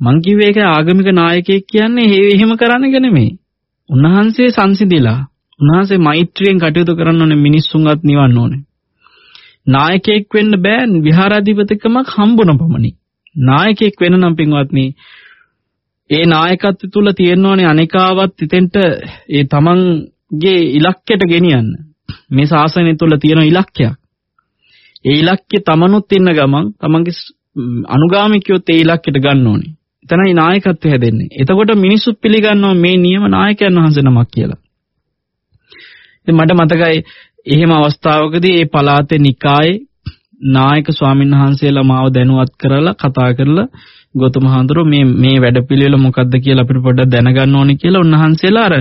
මං කිව්වේ ඒක ආගමික නායකයෙක් කියන්නේ එහෙම කරන්න එක නෙමෙයි. උන්වහන්සේ සංසිඳිලා උන්වහන්සේ මෛත්‍රියෙන් කටයුතු කරන්න ඕනේ මිනිස්සුන්වත් නිවන්න ඕනේ. නායකයෙක් වෙන්න බෑ විහාරාධිපතිකමක් හම්බුන පමණි. නායකයෙක් වෙන්න නම් පින්වත්නි ඒ නායකත්වය තුල තියෙනෝනේ අනිකාවත් ඉතෙන්ට ඒ තමන්ගේ ඉලක්කයට ගෙනියන්න. මේ ශාසනය තුල තියෙන ඉලක්කයක්. ඒ ඉලක්කය තමනුත් ඉන්න ගමන් තමන්ගේ අනුගාමිකයොත් ඒ ඉලක්කයට ගන්න ඕනේ. එතනයි නායකත්වය හැදෙන්නේ. එතකොට මිනිස්සු පිළිගන්නවා මේ නියම නායකයන් වහන්සේ නමක් කියලා. ඉතින් මට මතකයි එහෙම අවස්ථාවකදී ඒ පළාතේ නිකායේ නායක ස්වාමීන් වහන්සේලා මාව දැනුවත් කරලා කතා කරලා ගෞතම හාමුදුරුවෝ මේ මේ වැඩපිළිවෙල මොකද්ද කියලා අපිට පොඩ්ඩක් දැනගන්න ඕනේ කියලා උන්වහන්සේලා අර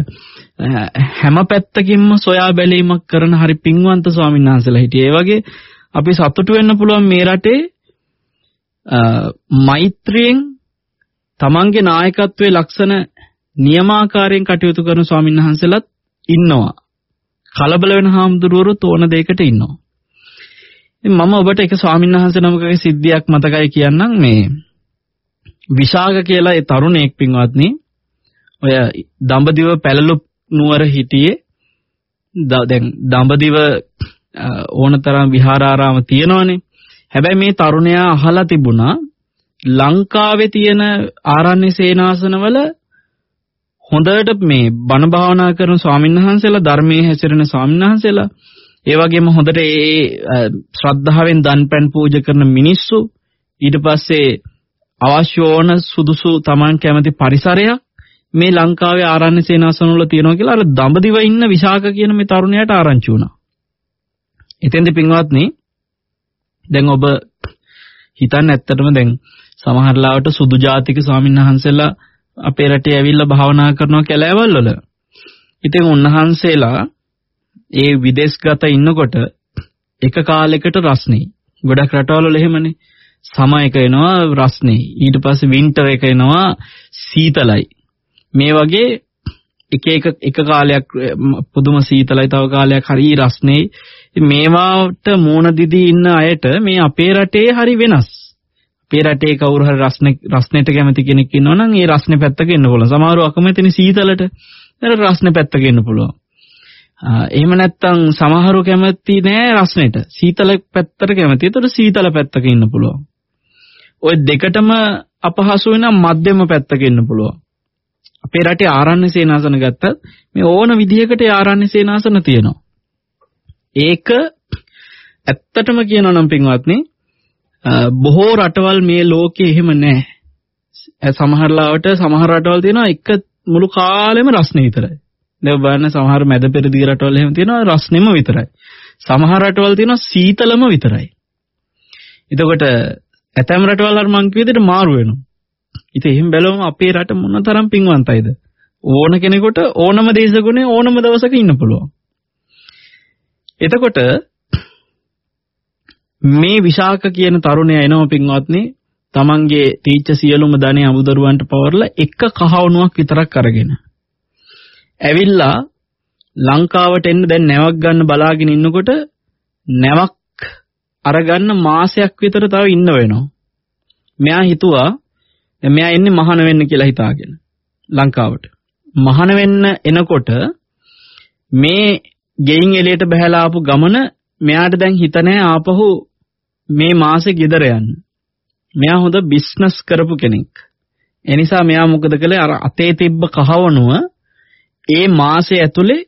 හැම පැත්තකින්ම සොයා බැලීමක් කරන හරි පින්වන්ත ස්වාමීන් වහන්සේලා හිටියේ. ඒ වගේ අපි සතුටු වෙන්න පුළුවන් මේ රටේ මෛත්‍රියෙන් තමන්ගේ නායකත්වයේ ලක්ෂණ නියමාකාරයෙන් කටයුතු කරන ස්වාමීන් වහන්සේලාත් ඉන්නවා. කලබල වෙන හාමුදුරුවෝ තෝන දෙයකට ඉන්නවා. ඉතින් මම ඔබට එක ස්වාමීන් වහන්සේ නමකගේ සිද්ධියක් මතකයි කියන්නම් මේ විශාක කියලා ඒ තරුණයෙක් පින්වත්නි ඔය දඹදිව පැලලු නුවර හිටියේ දැන් දඹදිව ඕනතරම් විහාරාරාම තියෙනවනේ හැබැයි මේ තරුණයා අහලා තිබුණා ලංකාවේ තියෙන ආරණ්‍ය සේනාසනවල හොඳට මේ බණ භාවනා කරන ස්වාමින්වහන්සේලා ධර්මයේ හැසිරෙන ස්වාමින්වහන්සේලා ඒ වගේම හොඳට ඒ ශ්‍රද්ධාවෙන් දන්පැන් පූජා කරන මිනිස්සු ඊට පස්සේ අවශ්‍ය ඕන සුදුසු Taman කැමති පරිසරයක් මේ ලංකාවේ ආරණ්‍ය සේනාසනවල තියෙනවා කියලා අර දඹදිව ඉන්න විශාක කියන මේ තරුණයාට ආරංචි වුණා. එතෙන්ද පින්වත්නි දැන් ඔබ හිතන්න ඇත්තටම දැන් සමහර ලාවට සුදු ජාතික ස්වාමීන් වහන්සේලා අපේ රටේ ඇවිල්ලා භාවනා කරනවා කැලෑවල් වල. ඉතින් උන්වහන්සේලා ඒ විදේශගත ඉන්නකොට එක කාලයකට රස්නේ. ගොඩක් රටවල් වල එහෙමනේ. සම එක එනවා රස්නේ. ඊට පස්සේ වින්ටර් එක එනවා සීතලයි. මේ වගේ එක එක එක කාලයක් පුදුම සීතලයි තව කාලයක් හරි රස්නේ. මේවාට මූණ දිදී ඉන්න අයට මේ අපේ රටේ හරි වෙනස්. අපේ රටේ කවුරු හරි රස්නේ රස්නෙට කැමති කෙනෙක් ඉන්නවනම් ඒ රස්නේ පැත්තක ඉන්න පුළුවන්. සමහරව අකමැතිනේ සීතලට. ඒක රස්නේ පැත්තක ඉන්න පුළුවන්. එහෙම නැත්නම් සමහරව කැමති නෑ රස්නෙට. සීතල පැත්තට කැමති. ඒතර සීතල පැත්තක ඉන්න පුළුවන්. ওই දෙකටම අපහසු වෙන මධ්‍යම පැත්තක ඉන්න පුළුවන්. අපේ රටේ ආරණ්‍ය සේනාසන ගත්තත් මේ ඕන විදිහකට ආරණ්‍ය සේනාසන තියෙනවා. ඒක ඇත්තටම කියනවා නම් පින්වත්නි බොහෝ රටවල් මේ ලෝකේ එහෙම නැහැ. සමහර ලාවට සමහර රටවල් තියෙනවා එක මුළු කාලෙම රස්නේ විතරයි. දැන් බලන්න සමහර මැද පෙරදිග රටවල් එහෙම තියෙනවා රස්නෙම විතරයි. සමහර රටවල් තියෙනවා සීතලම විතරයි. එතකොට ඇතැම් රටවල් අර මං කිය විදිහට මාරු වෙනවා. ඉතින් එහෙම බැලුවම අපේ රට මොන තරම් පින්වන්තයිද? ඕන කෙනෙකුට ඕනම දේශගුණේ ඕනම දවසක ඉන්න පුළුවන්. එතකොට මේ විශාක කියන තරුණයා එනම පින්වත්නි තමන්ගේ තීච්ච සියලුම ධනෙ අමුදරුවන්ට පවර්ලා එක කහවණුවක් විතරක් අරගෙන ඇවිල්ලා ලංකාවට එන්න දැන් නැවක් ගන්න බලාගෙන ඉන්නකොට නැවක් අරගන්න මාසයක් විතර තව ඉන්න වෙනවා. මෙයා හිතුවා මෙයා එන්නේ මහාන වෙන්න කියලා හිතාගෙන ලංකාවට. මහාන වෙන්න එනකොට මේ ගෙයින් එළියට බහැලා ආපු ගමන මෙයාට දැන් හිත නැහැ ආපහු මේ මාසේ ගෙදර යන්න. මෙයා හොඳ බිස්නස් කරපු කෙනෙක්. ඒ නිසා මෙයා මොකද කළේ අර අතේ තිබ්බ කහවණුව ඒ මාසේ ඇතුලේ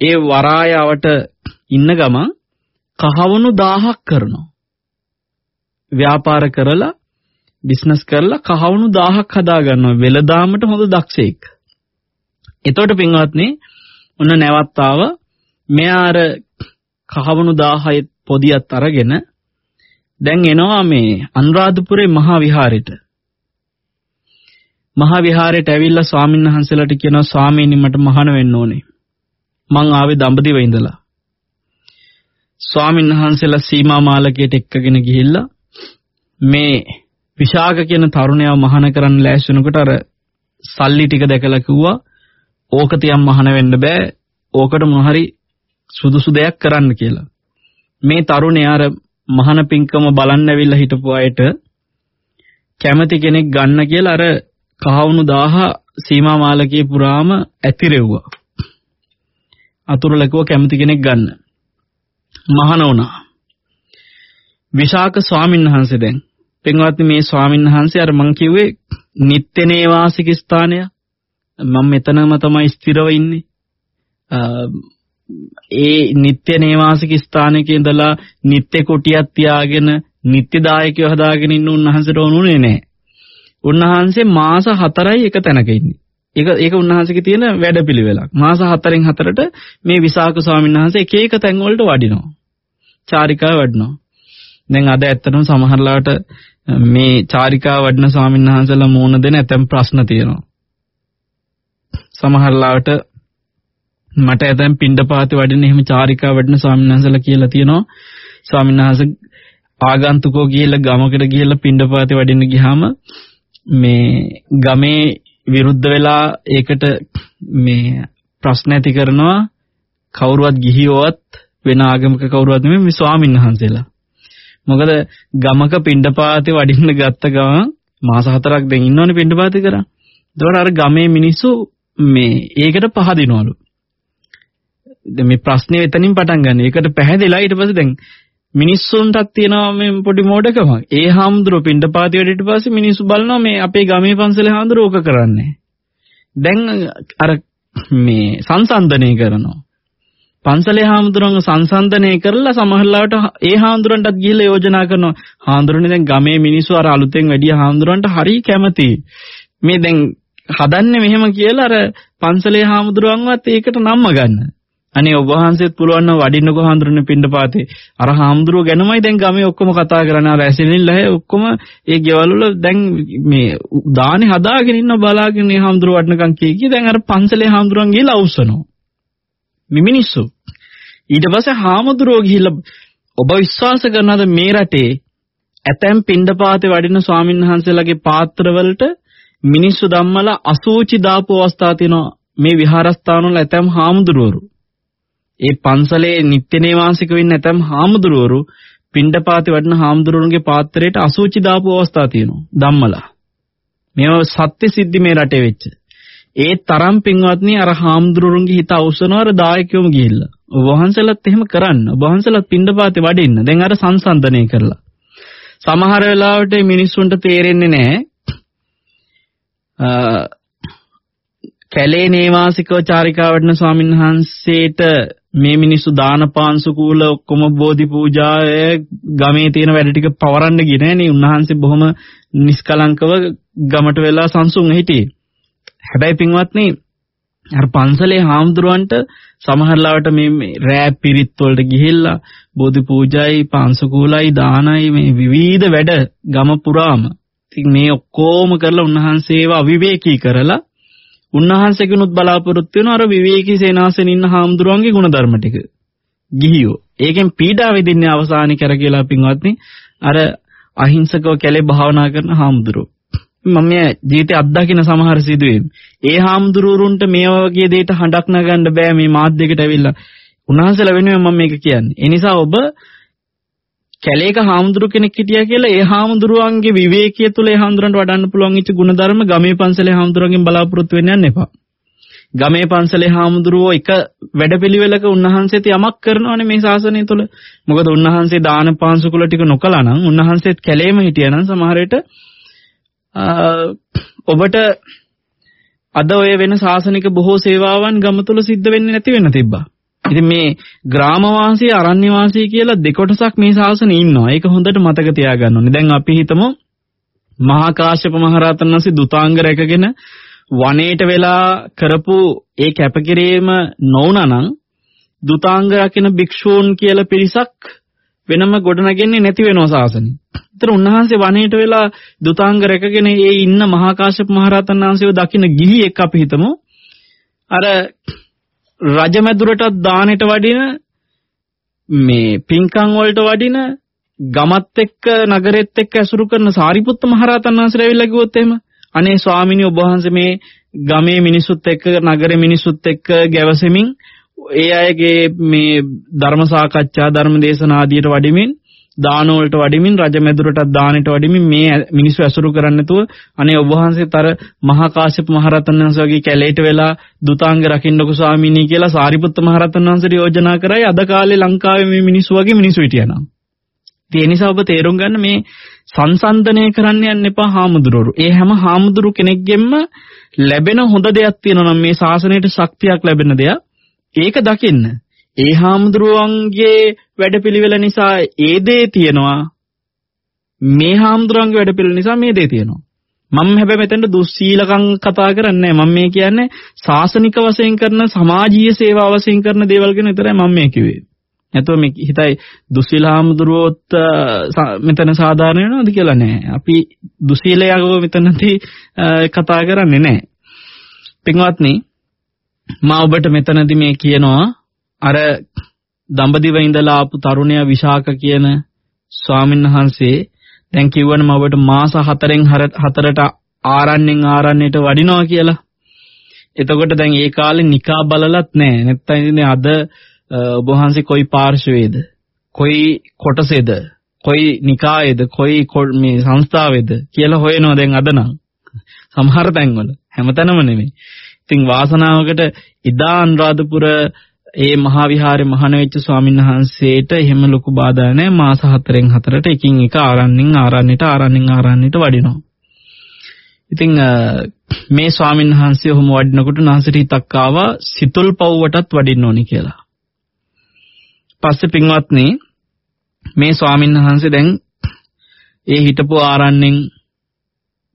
ඒ වරායාවට ඉන්න ගමන් කහවණු 1000ක් කරනවා. ව්‍යාපාර කරලා බිස්නස් කරලා කහවණු 1000ක් හදා ගන්නවා. වෙළදාමට හොඳ දක්ෂයෙක්. එතකොට පින්වත්නි ඔන්න නැවත් ආව මෙයා අර කහවණු 1000 පොදියත් අරගෙන දැන් එනවා මේ අනුරාධපුරේ මහා විහාරෙට. මහා විහාරයට ඇවිල්ලා ස්වාමීන් වහන්සේලාට කියනවා ස්වාමීනි මට මහාන වෙන්න ඕනේ. මං ආවේ දඹදිව ඉඳලා. ස්වාමීන් වහන්සේලා සීමා මාලකයට එක්කගෙන ගිහිල්ලා මේ විශාක කියන තරුණයව මහාන කරන්න ලෑස්ති වෙනකොට අර සල්ලි ටික දැකලා කිව්වා ඕක තියන් මහාන වෙන්න බෑ. ඕකට මොහරි සුදුසු දෙයක් කරන්න කියලා. මේ තරුණයා අර මහාන පිංකම බලන්න ඇවිල්ලා හිටපු අයට කැමති කෙනෙක් ගන්න කියලා අර කහවණු 1000 සීමා මාලකයේ පුරාම ඇතිරෙව්වා. අතුරුලකුව කැමති කෙනෙක් ගන්න. මහාන වුණා. විශාක ස්වාමීන් වහන්සේ දැන් පින්වත්නි මේ ස්වාමීන් වහන්සේ අර මං කිව්වේ නිත්‍ය නේවාසික ස්ථානය මම මෙතනම තමයි ස්ථිරව ඉන්නේ ඒ නිත්‍ය නේවාසික ස්ථානයක ඉඳලා නිත්‍ය කුටියක් තියාගෙන නිත්‍ය දායකයෝ හදාගෙන ඉන්න උන්වහන්සේට ඕනුනේ නැහැ. උන්වහන්සේ මාස 4යි එක තැනක ඉන්නේ. ඒක ඒක උන්වහන්සේගේ තියෙන වැඩපිළිවෙලක්. මාස 4න් 4ට මේ විසාක ස්වාමීන් වහන්සේ එක එක තැන් වලට වඩිනවා. චාරිකාව වඩනවා. දැන් අද ඇත්තටම සමහරලාට මේ චාරිකාව වඩන ස්වාමීන් වහන්සේලා මූණ දෙන ඇතම් ප්‍රශ්න තියෙනවා. සමහරලාට මට ඇතම් පින්ඩපාති වඩින එහෙම චාරිකාව වඩන ස්වාමීන් වහන්සේලා කියලා තියෙනවා. ස්වාමීන් වහන්සේ ආගන්තුකෝ ගිහිල්ලා ගමකට ගිහිල්ලා පින්ඩපාති වඩින්න ගියාම මේ ගමේ විරුද්ධ වෙලා ඒකට මේ ප්‍රශ්න ඇති කරනවා කවුරුවත් ගිහියොත් වෙන ආගමක කවුරුවත් නෙමෙයි මේ ස්වාමීන් වහන්සේලා. මොකද ගමක පින්ඩපාතේ වඩින්න ගත්ත ගමන් මාස හතරක් දැන් ඉන්නවනේ පින්ඩපාතේ කරා. ඒතකොට අර ගමේ මිනිස්සු මේ ඒකට පහදිනවලු. දැන් මේ ප්‍රශ්නේ එතනින් පටන් ගන්න. ඒකට පැහැදිලා ඊට පස්සේ දැන් මිනිස්සුන්ටත් තියෙනවා මේ පොඩි මෝඩකම. ඒ හාමුදුරුවෝ පින්ඩපාති වැඩිට පස්සේ මිනිස්සු බලනවා මේ අපේ ගමේ පන්සලේ හාමුදුරුවෝ ඕක කරන්නේ. දැන් අර මේ සංසන්දනය කරනවා. පන්සලේ හාමුදුරන්ව සංසන්දනය කරලා සමහරලාට ඒ හාමුදුරන්ටත් ගිහිල්ලා යෝජනා කරනවා. හාමුදුරනේ දැන් ගමේ මිනිස්සු අර අලුතෙන් වැඩි හාමුදුරන්ට හරි කැමතියි. මේ දැන් හදන්නේ මෙහෙම කියලා අර පන්සලේ හාමුදුරුවන්වත් ඒකට නම්ම ගන්න. අනේ ඔබ වහන්සේත් පුළුවන් නම් වඩින්නකෝ හාමුදුරනේ පින්නපාතේ. අර හාමුදුරුව ගැනමයි දැන් ගමේ ඔක්කොම කතා කරන්නේ. අර ඇසිනිල්ල ඔක්කොම ඒ ගෙවල් වල දැන් මේ දානේ හදාගෙන ඉන්න බලාගෙන මේ හාමුදුරුව වඩනකම් කිය කී දැන් අර පන්සලේ හාමුදුරන් ගිහලා අවුස්සනවා. මේ මිනිස්සු. ඊට පස්සේ හාමුදුරුවෝ ගිහිල්ලා ඔබ විශ්වාස කරනවද මේ රටේ ඇතැම් පින්ඩපාතේ වඩින ස්වාමීන් වහන්සේලාගේ පාත්‍රවලට මිනිස්සු ධම්මලා අසූචි දාපු අවස්ථා තියෙනවා මේ විහාරස්ථානවල ඇතැම් හාමුදුරුවරු. ඒ පන්සලේ නිත්‍ය නේවාසික වෙන්න ඇතැම් හාමුදුරුවරු පින්ඩපාතේ වඩින හාමුදුරුවන්ගේ පාත්‍රයට අසූචි දාපු අවස්ථා තියෙනවා ධම්මලා. මේව සත්‍ය සිද්ධි මේ රටේ වෙච්ච. ඒ තරම් පින්වත්නි අර හාමුදුරුවන්ගේ හිත අවසනවා අර දායකයෝම ගිහිල්ලා. ඔබ වහන්සේලාත් එහෙම කරන්න. ඔබ වහන්සේලාත් පින්ඩපාතේ වඩින්න. දැන් අර සංසන්දනය කරලා. සමහර වෙලාවට මිනිස්සුන්ට තේරෙන්නේ නැහැ. කැලේ නේවාසිකව චාරිකා වඩන ස්වාමීන් වහන්සේට මේ මිනිස්සු දාන පාංශු කූල ඔක්කොම බෝධි පූජා ගමේ තියෙන වැඩ ටික පවරන්න ගියේ නෑනේ. උන්වහන්සේ බොහොම නිස්කලංකව ගමට වෙලා සංසුන් හිටියේ. හැබැයි පින්වත්නි අර පන්සලේ හාමුදුරුවන්ට සමහරලාවට මේ රෑ පිරිත් වලට ගිහිල්ලා බෝධි පූජායි පාංශකූලයි දානයි මේ විවිධ වැඩ ගම පුරාම ඉතින් මේ ඔක්කොම කරලා උන්වහන්සේව අවිවේකී කරලා උන්වහන්සේගෙනුත් බලාපොරොත්තු වෙන අර විවේකී සේනාසෙන ඉන්න හාමුදුරුවන්ගේ ගුණධර්ම ටික ගිහියෝ ඒකෙන් පීඩා විඳින්නේ අවසානයේ කර කියලා පින්වත්නි අර අහිංසකව කැලේ භාවනා කරන හාමුදුරුවෝ මම ජීවිතේ අත්දකින සමහර සිදුවීම්. ඒ හාමුදුරුවරුන්ට මේ වගේ දෙයකට හඬක් නගන්න බෑ මේ මාධ්‍යයකට ඇවිල්ලා. උන්වහන්සේලා වෙනුවෙන් මම මේක කියන්නේ. ඒ නිසා ඔබ කැලේක හාමුදුරු කෙනෙක් හිටියා කියලා ඒ හාමුදුරුවන්ගේ විවේකීය තුල ඒ හාමුදුරන්ට වඩන්න පුළුවන් ඉච්ච ಗುಣධර්ම ගමේ පන්සලේ හාමුදුරුවන්ගෙන් බලාපොරොත්තු වෙන්න යන්න එපා. ගමේ පන්සලේ හාමුදුරුවෝ එක වැඩපිළිවෙලක උන්වහන්සේත් යමක් කරනවානේ මේ ශාසනය තුල. මොකද උන්වහන්සේ දාන පාංශුකුල ටික නොකළා නම් උන්වහන්සේත් කැලේම හිටියා නම් සමහර විට ඔබට අද ඔය වෙන ශාසනික බොහෝ සේවාවන් ගම තුල සිද්ධ වෙන්නේ නැති වෙන්න තිබ්බා. ඉතින් මේ ග්‍රාමවාසී අරණ්‍ය වාසී කියලා දෙකොටසක් මේ ශාසනේ ඉන්නවා. ඒක හොඳට මතක තියාගන්න ඕනේ. දැන් අපි හිතමු මහා කාශ්‍යප මහ රහතන් වහන්සේ දුතාංග රැකගෙන වනයේට වෙලා කරපු ඒ කැපකිරීම නොවුනනම් දුතාංග රකින්න භික්ෂූන් කියලා පිරිසක් වෙනම ගොඩනගන්නේ නැති වෙනවා ශාසනේ. ඒතර උන්වහන්සේ වනයේට වෙලා දුතාංග රැකගෙන ඒ ඉන්න මහා කාශ්‍යප මහ රහතන් වහන්සේව දකින්න ගිහියෙක් අපි හිතමු. අර රජමැදුරටත් දානෙට වඩින මේ පින්කම් වලට වඩින ගමත් එක්ක නගරෙත් එක්ක ඇසුරු කරන සාරිපුත්ත මහ රහතන් වහන්සේලා ඇවිල්ලා කිව්වොත් එහෙම අනේ ස්වාමීනි ඔබ වහන්සේ මේ ගමේ මිනිසුත් එක්ක නගරේ මිනිසුත් එක්ක ගැවසෙමින් ඒ අයගේ මේ ධර්ම සාකච්ඡා ධර්ම දේශනා ආදියට වඩිමින් දාන වලට වඩිමින් රජමැදුරටත් දානෙට වඩිමින් මේ මිනිස්සු ඇසුරු කරන්නේ නැතුව අනේ ඔබ වහන්සේත් අර මහා කාශ්‍යප මහරහතන් වහන්සේ වගේ කැලේට වෙලා දුතාංග රකින්නකෝ ස්වාමීනි කියලා සාරිපුත්ත මහරහතන් වහන්සේට යෝජනා කරයි අද කාලේ ලංකාවේ මේ මිනිස්සු වගේ මිනිස්සු හිටියනම් ඒ නිසා ඔබ තේරුම් ගන්න මේ සංසන්දනය කරන්න යන්න එපා හාමුදුරුවෝ. ඒ හැම හාමුදුරු කෙනෙක්ගෙම ලැබෙන හොඳ දෙයක් තියෙනවා නම් මේ ශාසනයට ශක්තියක් ලැබෙන දෙයක්. ඒක දකින්න. ඒ හාමුදුරුවන්ගේ වැඩපිළිවෙල නිසා ඒ දේ තියෙනවා. මේ හාමුදුරන්ගේ වැඩපිළිවෙල නිසා මේ දේ තියෙනවා. මම හැබැයි මෙතෙන්ට දුස්සීලකම් කතා කරන්නේ මම මේ කියන්නේ සාසනික වශයෙන් කරන සමාජීය සේවා වශයෙන් කරන දේවල් ගැන විතරයි මම මේ කිව්වේ. නැතුව මේ හිතයි දුස්සීලහාමුදුරුවොත් මෙතන සාධාරණ වෙනවද කියලා නෑ. අපි දුස්සීලයව මෙතනදී කතා කරන්නේ නෑ. පින්වත්නි මම ඔබට මෙතනදී මේ කියනවා අර දඹදිව ඉඳලා ආපු තරුණයා විශාක කියන ස්වාමීන් වහන්සේ දැන් කිව්වනම ඔබට මාස 4න් 4ට ආරණ්‍යෙන් ආරණ්‍යට වඩිනවා කියලා. එතකොට දැන් ඒ කාලේ නිකා බලලත් නැහැ. නැත්තම් ඉතින් අද ඔබ වහන්සේ කොයි පාර්ශවයේද? කොයි කොටසේද? කොයි නිකායේද? කොයි මේ සංස්ථාවේද කියලා හොයනවා දැන් අද නම්. සමහර තැන්වල හැමතැනම නෙමෙයි. ඉතින් වාසනාවකට ඉදා අනුරාධපුර ඒ මහා විහාරේ මහාන වෙච්ච ස්වාමීන් වහන්සේට එහෙම ලොකු බාධා නැහැ මාස 4න් 4ට එකින් එක ආරණ්‍යෙන් ආරණ්‍යට ආරණ්‍යෙන් ආරණ්‍යට වඩිනවා. ඉතින් මේ ස්වාමීන් වහන්සේ ඔහොම වඩිනකොට නැහසට හිතක් ආවා සිතුල් පව්වටත් වඩින්න ඕනි කියලා. පස්සේ පින්වත්නි මේ ස්වාමීන් වහන්සේ දැන් ඒ හිටපු ආරණ්‍යෙන්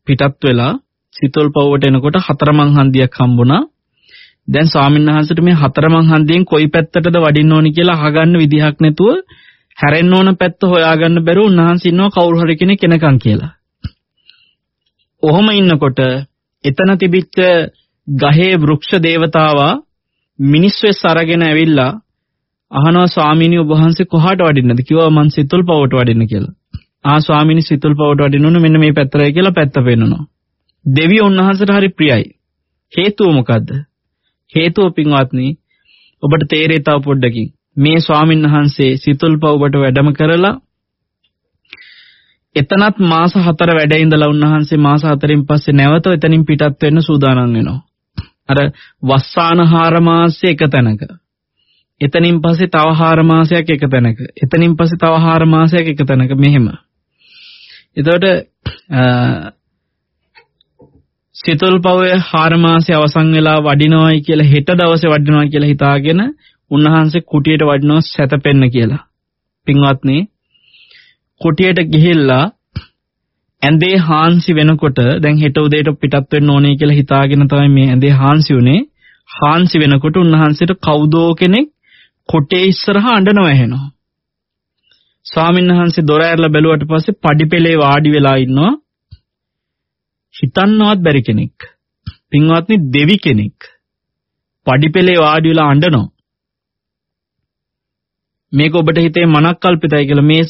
පිටත් වෙලා සිතුල් පව්වට එනකොට හතරමං හන්දියක් හම්බුණා. දැන් ස්වාමීන් වහන්සේට මේ හතරමං හන්දියෙන් කොයි පැත්තටද වඩින්න ඕනි කියලා අහගන්න විදිහක් නැතුව හැරෙන්න ඕන පැත්ත හොයාගන්න බැරුව උන්වහන්සේ ඉන්නවා කවුරු හරි කෙනෙක් එනකන් කියලා. ඔහොම ඉන්නකොට එතන තිබිච්ච ගහේ වෘක්ෂ දේවතාවා මිනිස් වෙස් අරගෙන ඇවිල්ලා අහනවා ස්වාමීනි ඔබ වහන්සේ කොහාට වඩින්නද කිව්වා මං සිතුල් පවට වඩින්න කියලා. ආ ස්වාමීනි සිතුල් පවට වඩින්න ඕන මෙන්න මේ පැත්තරයි කියලා පැත්ත පෙන්නනවා. දෙවියෝ උන්වහන්සේට හරි ප්‍රියයි. හේතුව මොකද්ද? හේතුව පින්වත්නි ඔබට තේරෙයි තව පොඩ්ඩකින්. මේ ස්වාමීන් වහන්සේ සිතුල්පව ඔබට වැඩම කරලා එතනත් මාස 4 වැඩ ඉඳලා උන්වහන්සේ මාස 4න් පස්සේ නැවත එතනින් පිටත් වෙන්න සූදානම් වෙනවා. අර වස්සානහාර මාසයේ එක තැනක. එතනින් පස්සේ තව හාර මාසයක් එක තැනක. එතනින් පස්සේ තව හාර මාසයක් එක තැනක මෙහෙම. එතකොට සිතුල් පවේ හාර මාසයේ අවසන් වෙලා වඩිනවයි කියලා හෙට දවසේ වඩිනවා කියලා හිතාගෙන උන්වහන්සේ කුටියට වඩිනවා සැතපෙන්න කියලා. පින්වත්නි කුටියට ගිහිල්ලා ඇඳේ හාන්සි වෙනකොට දැන් හෙට උදේට පිටත් වෙන්න ඕනේ කියලා හිතාගෙන තමයි මේ ඇඳේ හාන්සි උනේ. හාන්සි වෙනකොට උන්වහන්සේට කවුදෝ කෙනෙක් කොටේ ඉස්සරහා අඬනවා ඇහෙනවා. ස්වාමීන් වහන්සේ දොර ඇරලා බැලුවට පස්සේ පඩිපෙලේ වාඩි වෙලා ඉන්නවා. හිතන්නවත් බැරි කෙනෙක්. පින්වත්නි දෙවි කෙනෙක්. පඩිපෙලේ වාඩි වෙලා අඬනවා. මේක ඔබට හිතේ මනක් කල්පිතයි කියලා මේ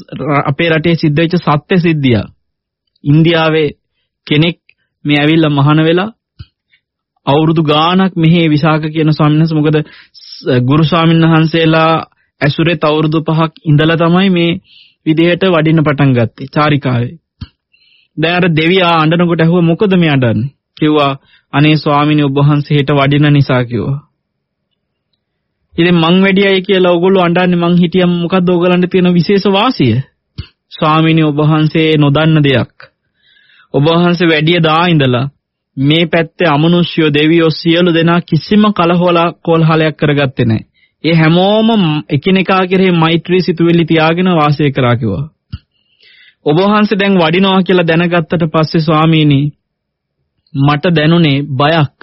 අපේ රටේ සිද්ධ වෙච්ච සත්‍ය සිද්ධිය. ඉන්දියාවේ කෙනෙක් මේ ඇවිල්ලා මහාන වෙලා අවුරුදු ගාණක් මෙහි විසාක කියන ස්වාමීන් වහන්සේ මොකද ගුරු ස්වාමීන් වහන්සේලා ඇසුරේ අවුරුදු පහක් ඉඳලා තමයි මේ විදිහට වඩින්න පටන් ගත්තේ චාරිකාවේ. දැන් අර දෙවියා අඬනකොට ඇහුවා මොකද මේ අඬන්නේ? කිව්වා අනේ ස්වාමීනි ඔබ වහන්සේ හෙට වඩින නිසා කිව්වා. ඉතින් මං වැඩියයි කියලා ඕගොල්ලෝ අඬන්නේ මං හිටියම මොකද්ද ඕගලන්ට තියෙන විශේෂ වාසිය? ස්වාමීනි ඔබ වහන්සේ නොදන්න දෙයක්. ඔබ වහන්සේ වැඩිය දා ඉඳලා මේ පැත්තේ අමනුෂ්‍යෝ දෙවියෝ සියලු දෙනා කිසිම කලහවලා කොල්හලයක් කරගත්තේ නැහැ. ඒ හැමෝම එකිනෙකා කෙරෙහි මෛත්‍රී සිතුවිලි තියාගෙන වාසය කරා කිව්වා. ඔබ වහන්සේ දැන් වඩිනවා කියලා දැනගත්තට පස්සේ ස්වාමීනි මට දැනුනේ බයක්.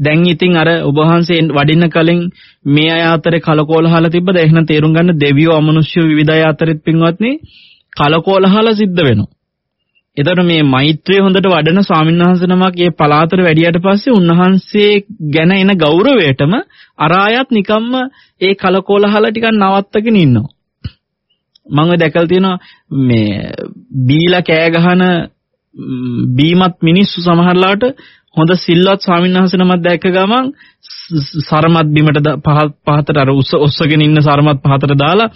දැන් ඉතින් අර ඔබ වහන්සේ වඩින්න කලින් මේ අය අතරේ කලකෝලහල තිබ්බද එහෙනම් තේරුම් ගන්න දෙවියෝ අමනුෂ්‍ය විවිධ අය අතරින් පින්වත්නි කලකෝලහල සිද්ධ වෙනවා. එතකොට මේ මෛත්‍රිය හොඳට වඩන ස්වාමීන් වහන්සේ නමක් මේ පලාතර වැඩියට පස්සේ උන්වහන්සේ ගැන එන ගෞරවයටම අරායත් නිකම්ම ඒ කලකෝලහල ටිකක් නවත්තගෙන ඉන්නවා. මම ඔය දැකලා තියෙනවා මේ බීලා කෑ ගහන බීමත් මිනිස්සු සමහරලාට හොඳ සිල්වත් ස්වාමීන් වහන්සේ නමක් දැක්ක ගමන් සරමත් බිමට පහතට අර ඔස්සගෙන ඉන්න සරමත් පහතට දාලා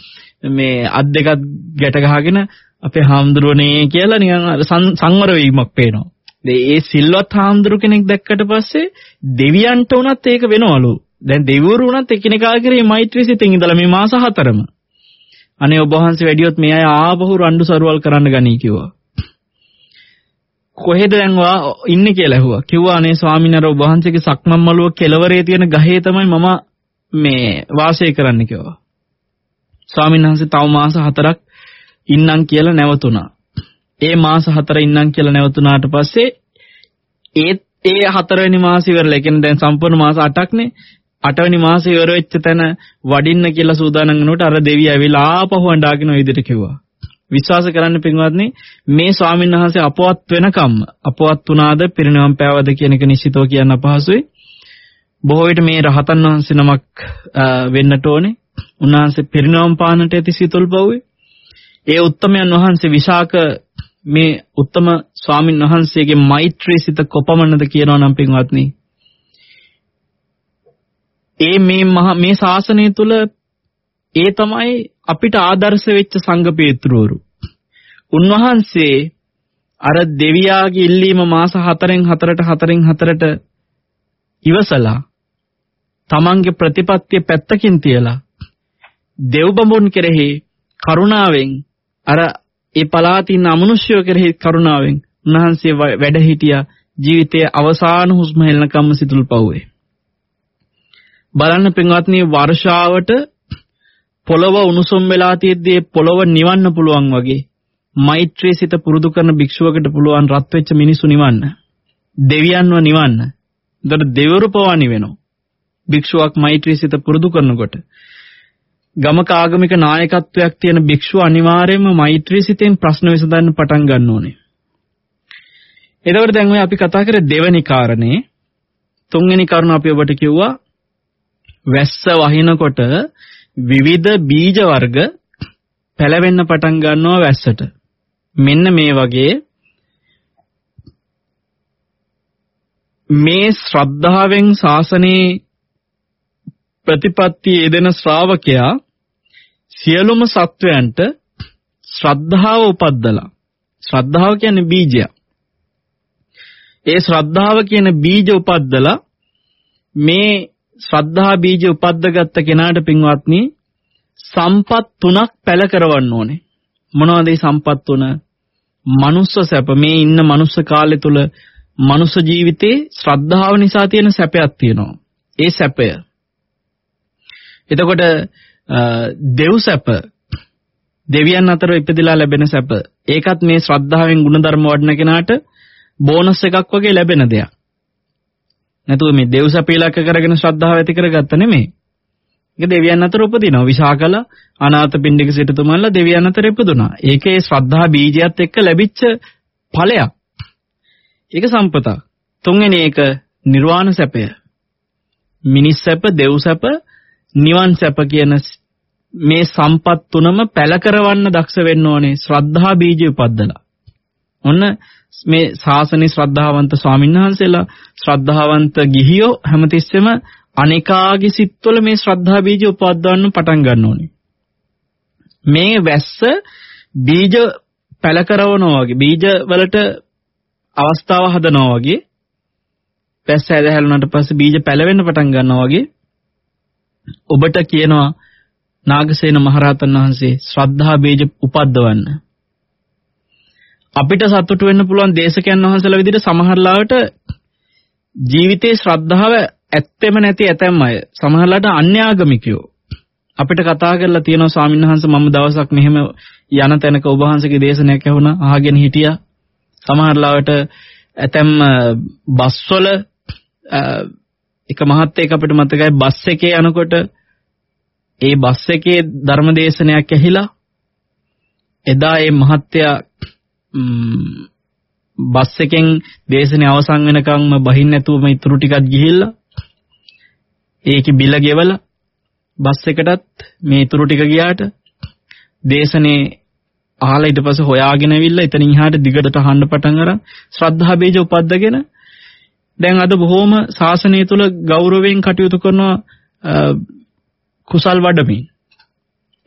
මේ අත් දෙකත් ගැට ගහගෙන අපේ හාමුදුරුවනේ කියලා නිකන් සංවර වීමක් පේනවා. ඒ සිල්වත් හාමුදුරු කෙනෙක් දැක්කට පස්සේ දෙවියන්ට උනත් ඒක වෙනවලු. දැන් දෙවිවරු උනත් එකිනෙකා කෙරෙහි මෛත්‍රී සිතෙන් ඉඳලා මේ මාස හතරම අනේ ඔබ වහන්සේ වැඩියොත් මේ අය ආපහු රණ්ඩු සරුවල් කරන්න ගනී කිව්වා. කොහෙද දැන් වා ඉන්නේ කියලා ඇහුවා. කිව්වා අනේ ස්වාමීන් වහන්සේ ඔබ වහන්සේගේ සක්මන් මළුව කෙළවරේ තියෙන ගහේ තමයි මම මේ වාසය කරන්න කිව්වා. ස්වාමීන් වහන්සේ තව මාස 4ක් ඉන්නම් කියලා නැවතුණා. ඒ මාස 4 ඉන්නම් කියලා නැවතුණාට පස්සේ ඒ ඒ හතරවෙනි මාසෙ ඉවරලා. ඒ කියන්නේ දැන් සම්පූර්ණ මාස 8ක්නේ. අටවෙනි මාසෙ ඉවර වෙච්ච තැන වඩින්න කියලා සූදානම් වෙනකොට අර දෙවිය ඇවිල්ලා ආපහු අඬාගෙන ඔය විදිහට කිව්වා. විශ්වාස කරන්න පින්වත්නි මේ ස්වාමීන් වහන්සේ අපවත් වෙනකම්ම අපවත් වුණාද පිරිනවම් පෑවද කියන එක නිශ්චිතව කියන්න අපහසුයි. බොහෝ විට මේ රහතන් වහන්සේ නමක් වෙන්නට ඕනේ. උන්වහන්සේ පිරිනවම් පානට ඇති සිතුල් බවුවේ. ඒ උත්තමයන් වහන්සේ විශාක මේ උත්තම ස්වාමින් වහන්සේගේ මෛත්‍රී සිත කොපමණද කියනවා නම් පින්වත්නි ඒ මේ මේ ශාසනය තුල ඒ තමයි අපිට ආදර්ශ වෙච්ච සංඝ පේත්‍රවරු. උන්වහන්සේ අර දෙවියාගේ ඉල්ලීම මාස 4න් 4ට 4න් 4ට ඉවසලා තමන්ගේ ප්‍රතිපත්තිය පැත්තකින් තියලා දෙව්බඹුන් කෙරෙහි කරුණාවෙන් අර ඒ පලාතින් ඉන්න අමනුෂ්‍යය කෙරෙහි කරුණාවෙන් උන්වහන්සේ වැඩ හිටියා ජීවිතයේ අවසාන හුස්ම හෙළනකම්ම සිතුල් පවුවේ. බලන්න පින්වත්නි වර්ෂාවට පොළව උණුසුම් වෙලා තියෙද්දී පොළව නිවන්න පුළුවන් වගේ මෛත්‍රී සිත පුරුදු කරන භික්ෂුවකට පුළුවන් රත් වෙච්ච මිනිසු නිවන්න. දෙවියන්ව නිවන්න. එතකොට දෙවරු පවා නිවෙනවා. භික්ෂුවක් මෛත්‍රී සිත පුරුදු කරනකොට ගමක ආගමික නායකත්වයක් තියෙන භික්ෂුව අනිවාර්යයෙන්ම මෛත්‍රී සිතෙන් ප්‍රශ්න විසඳන්න පටන් ගන්න ඕනේ. එතකොට දැන් ඔය අපි කතා කරේ දෙවෙනි කාරණේ තුන්වෙනි කරුණ අපි ඔබට කිව්වා වැස්ස වහිනකොට විවිධ බීජ වර්ග පැලවෙන්න පටන් ගන්නවා වැස්සට. මෙන්න මේ වගේ මේ ශ්‍රද්ධාවෙන් ශාසනයේ ප්‍රතිපත්ති යෙදෙන ශ්‍රාවකයා සියලුම සත්වයන්ට ශ්‍රද්ධාව උපද්දලා ශ්‍රද්ධාව කියන්නේ බීජය. ඒ ශ්‍රද්ධාව කියන බීජ උපද්දලා මේ ශ්‍රද්ධා බීජ උපද්දගත්ත කෙනාට පින්වත්නි සම්පත් තුනක් පැල කරවන්න ඕනේ. මොනවද මේ සම්පත් තුන? මනුස්ස සැප මේ ඉන්න මනුස්ස කාලය තුල මනුස්ස ජීවිතේ ශ්‍රද්ධාව නිසා තියෙන සැපයක් තියෙනවා. ඒ සැපය. එතකොට දෙව් සැප දෙවියන් අතර ඉපදිලා ලැබෙන සැප. ඒකත් මේ ශ්‍රද්ධාවෙන් ಗುಣධර්ම වඩන කෙනාට බෝනස් එකක් වගේ ලැබෙන දෙයක්. නැතුව මේ දෙව් සැප ඉලක්ක කරගෙන ශ්‍රද්ධාව ඇති කරගත්ත නෙමෙයි. ඒක දෙවියන් අතර උපදිනවා. විශාකල අනාථපිණ්ඩික සිටුතුමන්ලා දෙවියන් අතර ඉපදුනා. ඒකේ ශ්‍රද්ධා බීජයත් එක්ක ලැබිච්ච ඵලයක්. ඒක සම්පතක්. තුන්වෙනි එක නිර්වාණ සැපය. මිනිස් සැප, දෙව් සැප, නිවන් සැප කියන මේ සම්පත් තුනම පැල කරවන්න දක්ෂ වෙන්න ඕනේ ශ්‍රද්ධා බීජය උපද්දලා. ඔන්න මේ ශාසනයේ ශ්‍රද්ධාවන්ත ස්වාමින්වහන්සේලා ශ්‍රද්ධාවන්ත ගිහියෝ හැමතිස්සෙම අනේකාගේ සිත්වල මේ ශ්‍රද්ධා බීජ උපද්දවන්න පටන් ගන්න ඕනේ. මේ වැස්ස බීජ පැල කරවනවා වගේ බීජ වලට අවස්ථාව හදනවා වගේ වැස්ස ඇදහැළුණාට පස්සේ බීජ පැලවෙන්න පටන් ගන්නවා වගේ ඔබට කියනවා නාගසේන මහරහතන් වහන්සේ ශ්‍රද්ධා බීජ උපද්දවන්න. අපිට සතුටු වෙන්න පුළුවන් දේශකයන් වහන්සේලා විදිහට සමහරලාවට ජීවිතේ ශ්‍රද්ධාව ඇත්තෙම නැති ඇතැම් අය සමහරලාට අන්‍යාගමිකයෝ. අපිට කතා කරලා තියෙනවා ස්වාමීන් වහන්සේ මම දවසක් මෙහෙම යන තැනක ඔබ වහන්සේගේ දේශනයක් ඇහුණා අහගෙන හිටියා. සමහරලාවට ඇතැම් බස්වල එක මහත්තයෙක් අපිට මතකයි බස් එකේ යනකොට ඒ බස් එකේ ධර්මදේශනයක් ඇහිලා එදා ඒ මහත්තයා බස් එකෙන් දේශනේ අවසන් වෙනකම්ම බහින්න නැතුවම ඉතුරු ටිකක් ගිහිල්ලා ඒකේ බිල ගෙවලා බස් එකටත් මේ ඉතුරු ටික ගියාට දේශනේ අහලා ඊට පස්සේ හොයාගෙන ඇවිල්ලා එතනින් එහාට දිගට අහන්න පටන් අරන් ශ්‍රද්ධා බීජ උපද්දගෙන දැන් අද බොහෝම ශාසනය තුල ගෞරවයෙන් කටයුතු කරන කුසල් වඩමින්.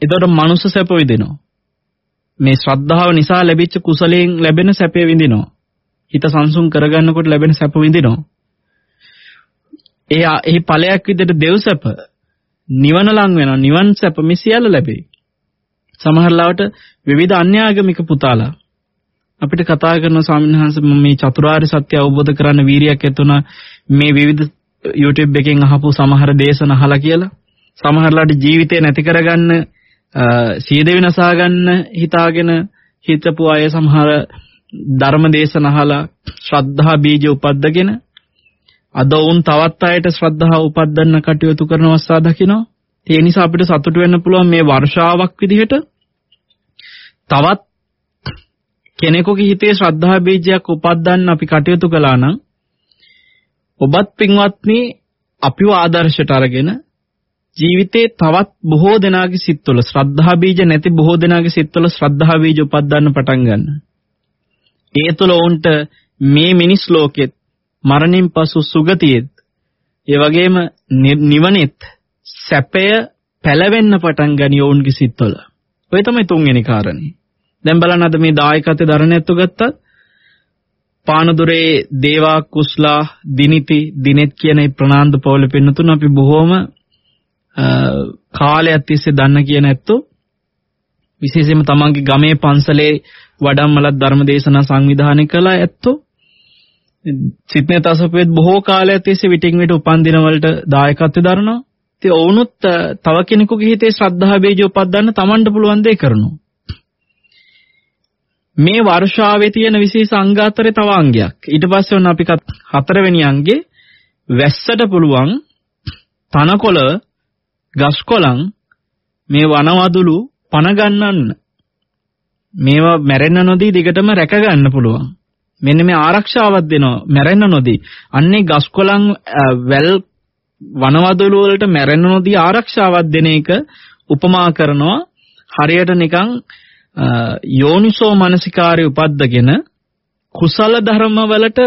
එතකොට මනුස්ස සැප විඳිනවා. මේ ශ්‍රද්ධාව නිසා ලැබිච්ච කුසලයෙන් ලැබෙන සැපය විඳිනවා. හිත සංසුන් කරගන්නකොට ලැබෙන සැප විඳිනවා. ඒ එහි ඵලයක් විදිහට දෙව් සැප නිවන ලං වෙනවා. නිවන් සැප මේ සියල්ල ලැබෙයි. සමහරලාවට විවිධ අන්‍යාගමික පුතාලා අපිට කතා කරන ස්වාමීන් වහන්සේ මම මේ චතුරාර්ය සත්‍ය අවබෝධ කරන්න වීරියක් ඇතුණා මේ විවිධ YouTube එකෙන් අහපු සමහර දේශන අහලා කියලා සමහරලාට ජීවිතේ නැති කරගන්න සීදෙවි නසා ගන්න හිතාගෙන හිතපු අය සමහර ධර්ම දේශන අහලා ශ්‍රද්ධා බීජ උපද්දගෙන අද වුන් තවත් අයට ශ්‍රද්ධාව උපද්දන්න කටයුතු කරන අවස්ථා දකිනවා. ඒ නිසා අපිට සතුටු වෙන්න පුළුවන් මේ වර්ෂාවක් විදිහට තවත් කෙනෙකුගේ හිතේ ශ්‍රද්ධා බීජයක් උපද්දන්න අපි කටයුතු කළා නම් ඔබත් පින්වත්නි අපිව ආදර්ශයට අරගෙන ජීවිතේ තවත් බොහෝ දෙනාගේ සිත්වල ශ්‍රද්ධා බීජ නැති බොහෝ දෙනාගේ සිත්වල ශ්‍රද්ධා බීජ උපද්දන්න පටන් ගන්න. ඒ තුළ උන්ට මේ මිනිස් ලෝකෙත් මරණින් පසු සුගතියෙත් ඒ වගේම නිවනෙත් සැපය පැලවෙන්න පටන් ගනි ඔවුන්ගේ සිත්වල. ඔය තමයි තුන්වෙනි කාරණේ. දැන් බලන්න අද මේ දායකත්වයේ දරණයත්තු ගත්තත් පානදුරේ දේවා කුස්ලා දිනිති දිනෙත් කියන මේ ප්‍රනාන්දු පවුල පින්නතුන අපි බොහොම කාලයක් තිස්සේ දන්න කියන ඇත්තෝ විශේෂයෙන්ම තමන්ගේ ගමේ පන්සලේ වඩම්මලත් ධර්මදේශනා සංවිධානය කළ ඇත්තෝ සිත්නේ තසපෙත් බොහෝ කාලයක් තිස්සේ විටින් විට උපන් දිනවලට දායකත්වය දරනවා. ඉතින් ඔවුනුත් තව කෙනෙකුගේ හිතේ ශ්‍රද්ධා බීජ උපද්දන්න තමන්ට පුළුවන් දේ කරනවා. මේ වර්ෂාවේ තියෙන විශේෂ අංග අතරේ තව අංගයක්. ඊට පස්සේ ඔන්න අපි හතරවෙනි අංගේ වැස්සට පුළුවන් තනකොළ ගස්කොළන් මේ වනවදුලු පණ ගන්නන්න. මේවා මැරෙන්න නොදී දිගටම රැක ගන්න පුළුවන්. මෙන්න මේ ආරක්ෂාවක් දෙනවා මැරෙන්න නොදී. අන්නේ ගස්කොළන් වැල් වනවදුලු වලට මැරෙන්න නොදී ආරක්ෂාවක් දෙන එක උපමා කරනවා හරියට නිකන් යෝනිසෝ මනසිකාරය උපද්දගෙන කුසල ධර්ම වලට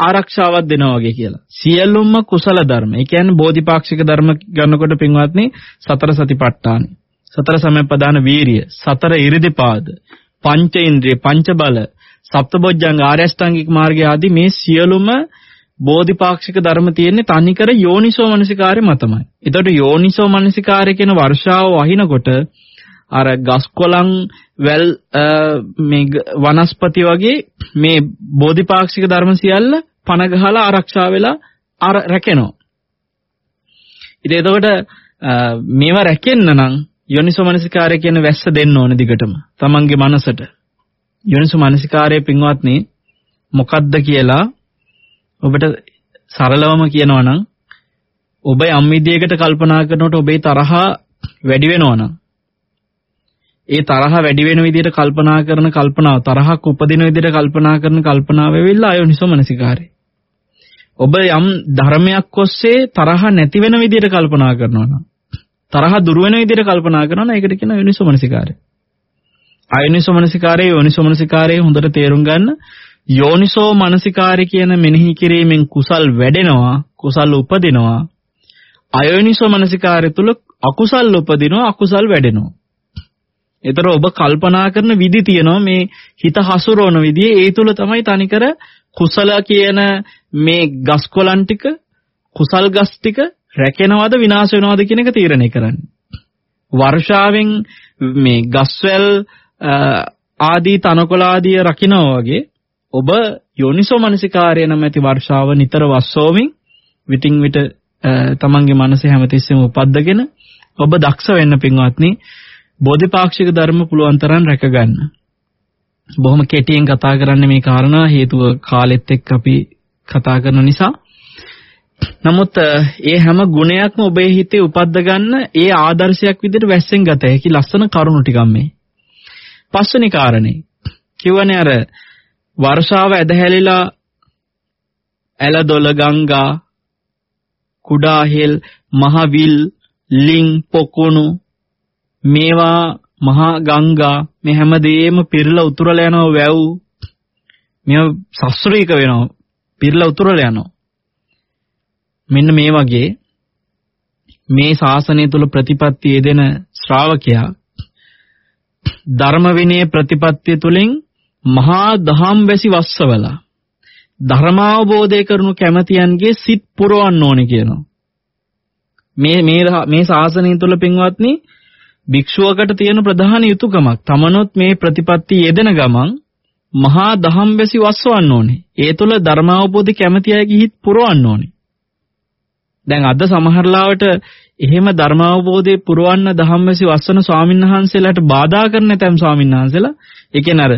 ආරක්ෂාවක් දෙනවා වගේ කියලා. සියලුම කුසල ධර්ම. ඒ කියන්නේ බෝධිපාක්ෂික ධර්ම ගන්නකොට පින්වත්නි සතර සතිපට්ඨාන. සතර සමපදාන වීරිය, සතර ඉරිදිපාද, පංච ඉන්ද්‍රිය, පංච බල, සප්තබොජ්ජංග ආර්යෂ්ටාංගික මාර්ගය ආදී මේ සියලුම බෝධිපාක්ෂික ධර්ම තියෙන්නේ තනිකර යෝනිසෝ මනසිකාරය මතමයි. එතකොට යෝනිසෝ මනසිකාරය කියන වර්ෂාව වහිනකොට අර ගස් කොළන් වැල් මේ වනස්පති වගේ මේ බෝධිපාක්ෂික ධර්ම සියල්ල පණ ගහලා ආරක්ෂා වෙලා අර රැකෙනවා. ඉතින් එතකොට මේවා රැකෙන්න නම් යෝනිසෝමනසිකාරය කියන වැස්ස දෙන්න ඕන දිගටම තමන්ගේ මනසට. යෝනිසෝමනසිකාරයේ පින්වත්නි මොකද්ද කියලා ඔබට සරලවම කියනවා නම් ඔබ යම් විදියකට කල්පනා කරනකොට ඔබේ තරහා වැඩි වෙනවා නම් ඒ තරහ වැඩි වෙන විදිහට කල්පනා කරන කල්පනාව තරහක් උපදින විදිහට කල්පනා කරන කල්පනාව වෙවිලා අයෝනිසෝමනසිකාරය. ඔබ යම් ධර්මයක් ඔස්සේ තරහ නැති වෙන විදිහට කල්පනා කරනවා නම් තරහ දුර වෙන විදිහට කල්පනා කරනවා නම් ඒකට කියනවා යෝනිසෝමනසිකාරය. අයෝනිසෝ මනසිකාරය යෝනිසෝ මනසිකාරය හොඳට තේරුම් ගන්න යෝනිසෝ මනසිකාරය කියන මෙනෙහි කිරීමෙන් කුසල් වැඩෙනවා කුසල් උපදිනවා අයෝනිසෝ මනසිකාරය තුල අකුසල් උපදිනවා අකුසල් වැඩෙනවා ඒතර ඔබ කල්පනා කරන විදි තියෙනවා මේ හිත හසුරවන විදිය. ඒ තුල තමයි තනිකර කුසල කියන මේ ගස්කොලන් ටික කුසල් ගස් ටික රැකෙනවද විනාශ වෙනවද කියන එක තීරණය කරන්නේ. වර්ෂාවෙන් මේ ගස්වැල් ආදී තනකොළ ආදී රකින්නා වගේ ඔබ යෝනිසෝ මනසිකාරය නැමැති වර්ෂාව නිතර වස්සෝමින් විтин විට තමන්ගේ මනසේ හැමතිස්සෙම උපද්දගෙන ඔබ දක්ෂ වෙන්න පින්වත්නි බෝධිපාක්ෂික ධර්ම පුළුවන් තරම් රැකගන්න. බොහොම කෙටියෙන් කතා කරන්න මේ කාරණා හේතුව කාලෙත් එක්ක අපි කතා කරන නිසා. නමුත් ඒ හැම ගුණයක්ම ඔබේ හිතේ උපද්ද ගන්න ඒ ආදර්ශයක් විදිහට වැස්සෙන් ගත හැකි ලස්සන කරුණු ටිකක් මේ. පස්වෙනි කාරණේ කිව්වනේ අර වර්ෂාව ඇදහැලිලා ඇලදොල ගංගා කුඩා හිල් මහ විල් ලිං පොකුණු මේවා මහා ගංගා මේ හැමදේම පිරලා උතුරලා යනවා වැව්. මේව සස්ත්‍රීක වෙනවා පිරලා උතුරලා යනවා. මෙන්න මේ වගේ මේ ශාසනය තුල ප්‍රතිපත්ති යෙදෙන ශ්‍රාවකයා ධර්ම විනය ප්‍රතිපත්තිය තුලින් මහා දහම් වැසි වස්සවල ධර්මාවබෝධය කරනු කැමැතියන්ගේ සිත් පුරවන්න ඕනේ කියනවා. මේ මේ මේ ශාසනය තුල පින්වත්නි භික්ෂුවකට තියෙන ප්‍රධාන යුතුයකමක්. තමනොත් මේ ප්‍රතිපත්ති යෙදෙන ගමන් මහා දහම්වැසි වස්වන්න ඕනේ. ඒ තුළ ධර්මාවබෝධි කැමැති අය ගිහිත් පුරවන්න ඕනේ. දැන් අද සමහරලාවට එහෙම ධර්මාවබෝධය පුරවන්න ධම්මසි වස්සන ස්වාමින්වහන්සේලාට බාධා කරන තැම් ස්වාමින්වහන්සේලා ඒ කියන්නේ අර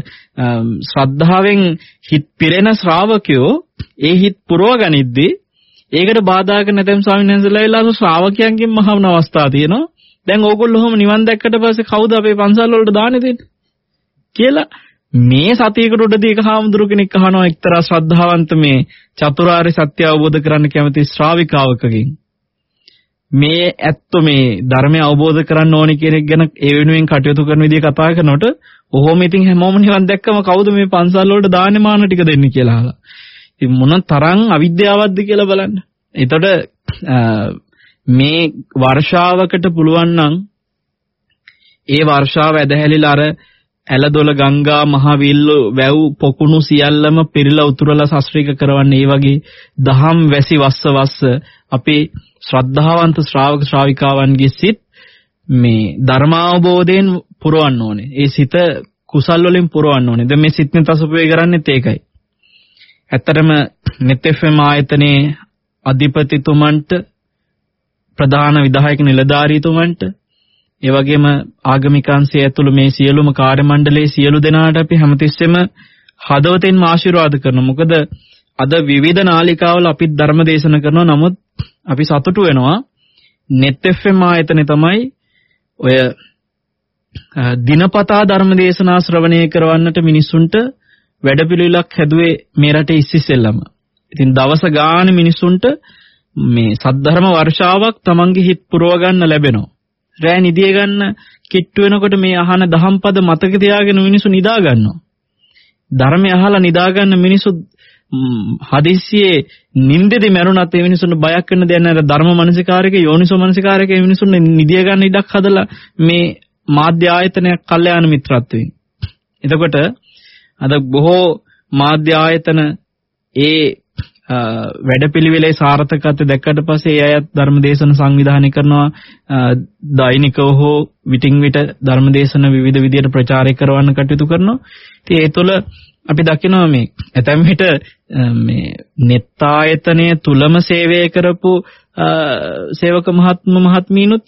ශ්‍රද්ධාවෙන් හිත පිරෙන ශ්‍රාවකයෝ ඒ හිත පුරවගනිද්දී ඒකට බාධා කරන තැම් ස්වාමින්වහන්සේලා වෙලා ශ්‍රාවකයන්ගෙන් මහවන අවස්ථා තියෙනවා දැන් ඕගොල්ලෝ ඔහොම නිවන් දැක්කට පස්සේ කවුද අපේ පන්සල් වලට දාන්නේ දෙන්නේ කියලා මේ සතියකට උඩදී එක හාමුදුරු කෙනෙක් අහනවා එක්තරා ශ්‍රද්ධාවන්ත මේ චතුරාර්ය සත්‍ය අවබෝධ කරන්න කැමති ශ්‍රාවිකාවකගෙන් මේ ඇත්ත මේ ධර්මය අවබෝධ කරන්න ඕනි කියන එක ගැන ඒ වෙනුවෙන් කටයුතු කරන විදිහ කතා කරනකොට ඔහොම ඉතින් හැමෝම නිවන් දැක්කම කවුද මේ පන්සල් වලට දාන්නේ මාන ටික දෙන්නේ කියලා අහලා. ඉතින් මොන තරම් අවිද්‍යාවක්ද කියලා බලන්න. එතකොට මේ වර්ෂාවකට පුළුවන් නම් ඒ වර්ෂාව ඇදහැලිලා අර ඇලදොල ගංගා මහ විල්ල වැව් පොකුණු සියල්ලම පිරিলা උතුරලා සස්ත්‍රීක කරවන්නේ ඒ වගේ දහම් වැසි වස්ස වස්ස අපේ ශ්‍රද්ධාවන්ත ශ්‍රාවක ශ්‍රාවිකාවන්ගේ සිත් මේ ධර්මාවබෝධයෙන් පුරවන්න ඕනේ. ඒ සිත කුසල් වලින් පුරවන්න ඕනේ. දැන් මේ සිත්නේ තසපුවේ කරන්නේත් ඒකයි. ඇත්තටම net FM ආයතනයේ අධිපතිතුමන්ට ප්‍රධාන විධායක නිලධාරීතුමන්ට ඒ වගේම ආගමිකාංශය ඇතුළු මේ සියලුම කාර්ය මණ්ඩලයේ සියලු දෙනාට අපි හැමතිස්සෙම හදවතින්ම ආශිර්වාද කරනවා. මොකද අද විවිධ නාලිකාවල අපි ධර්ම දේශන කරනවා. නමුත් අපි සතුටු වෙනවා net fm ආයතනේ තමයි ඔය දිනපතා ධර්ම දේශනා ශ්‍රවණය කරවන්නට මිනිසුන්ට වැඩපිළිවෙලක් හැදුවේ මේ රටේ ඉස්සිසෙල්ලම. ඉතින් දවස ගානේ මිනිසුන්ට මේ සද්ධර්ම වර්ෂාවක් තමන්ගේ හිත පුරව ගන්න ලැබෙනවා. රෑ නිදිය ගන්න කිට්ටු වෙනකොට මේ අහන දහම් පද මතක තියාගෙන මිනිස්සු නිදා ගන්නවා. ධර්මය අහලා නිදා ගන්න මිනිස්සු හදිස්සියේ නිින්දෙදි මැරුණත් ඒ මිනිසුන්ට බයක් වෙන්න දෙයක් නැහැ. ධර්ම මනසිකාරයක යෝනිසෝ මනසිකාරයක ඒ මිනිසුන්ට නිදිය ගන්න ඉඩක් හදලා මේ මාධ්‍ය ආයතනයක් කල්යාණ මිත්‍රත්වයෙන්. එතකොට අද බොහෝ මාධ්‍ය ආයතන ඒ වැඩපිළිවෙලේ සාර්ථකත්වය දැක්කට පස්සේ ඒ අයත් ධර්මදේශන සංවිධානය කරනවා දෛනිකව හෝ විටින් විට ධර්මදේශන විවිධ විදියට ප්‍රචාරය කරවන්න කටයුතු කරනවා. ඉතින් ඒ තුළ අපි දකිනවා මේ ඇතැම් විට මේ net ආයතනය තුලම සේවය කරපු සේවක මහත්ම මහත්මීනුත්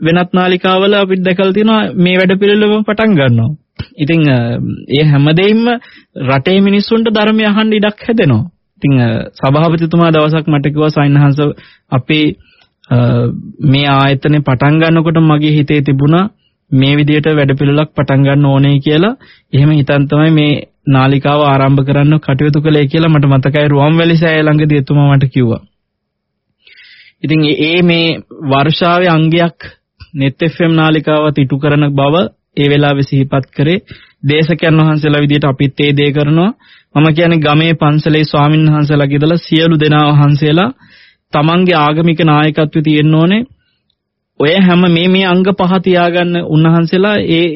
වෙනත් නාලිකාවල අපිට දැකලා තියෙනවා මේ වැඩපිළිවෙලම පටන් ගන්නවා. ඉතින් ඒ හැමදේම රටේ මිනිස්සුන්ට ධර්මය අහන්න ඉඩක් හැදෙනවා. ඉතින් සභාපතිතුමා දවසක් මට කිව්වා සයින්හන්ස අපේ මේ ආයතනේ පටන් ගන්නකොට මගේ හිතේ තිබුණා මේ විදිහට වැඩපිළිවෙලක් පටන් ගන්න ඕනේ කියලා. එහෙම හිතන් තමයි මේ නාලිකාව ආරම්භ කරන්න කටයුතු කළේ කියලා මට මතකයි රුවන්වැලි සෑය ළඟදී එතුමා මට කිව්වා. ඉතින් ඒ මේ වර්ෂාවේ අංගයක් net fm නාලිකාවත් ඉටු කරන බව ඒ වෙලාවේ සිහිපත් කරේ දේශකයන් වහන්සේලා විදිහට අපිත් ඒ දේ කරනවා මම කියන්නේ ගමේ පන්සලේ ස්වාමින් වහන්සේලාගේ ඉඳලා සියලු දෙනා වහන්සේලා තමන්ගේ ආගමික නායකත්වයේ තියෙන්න ඕනේ ඔය හැම මේ මේ අංග පහ තියාගන්න උන්වහන්සේලා ඒ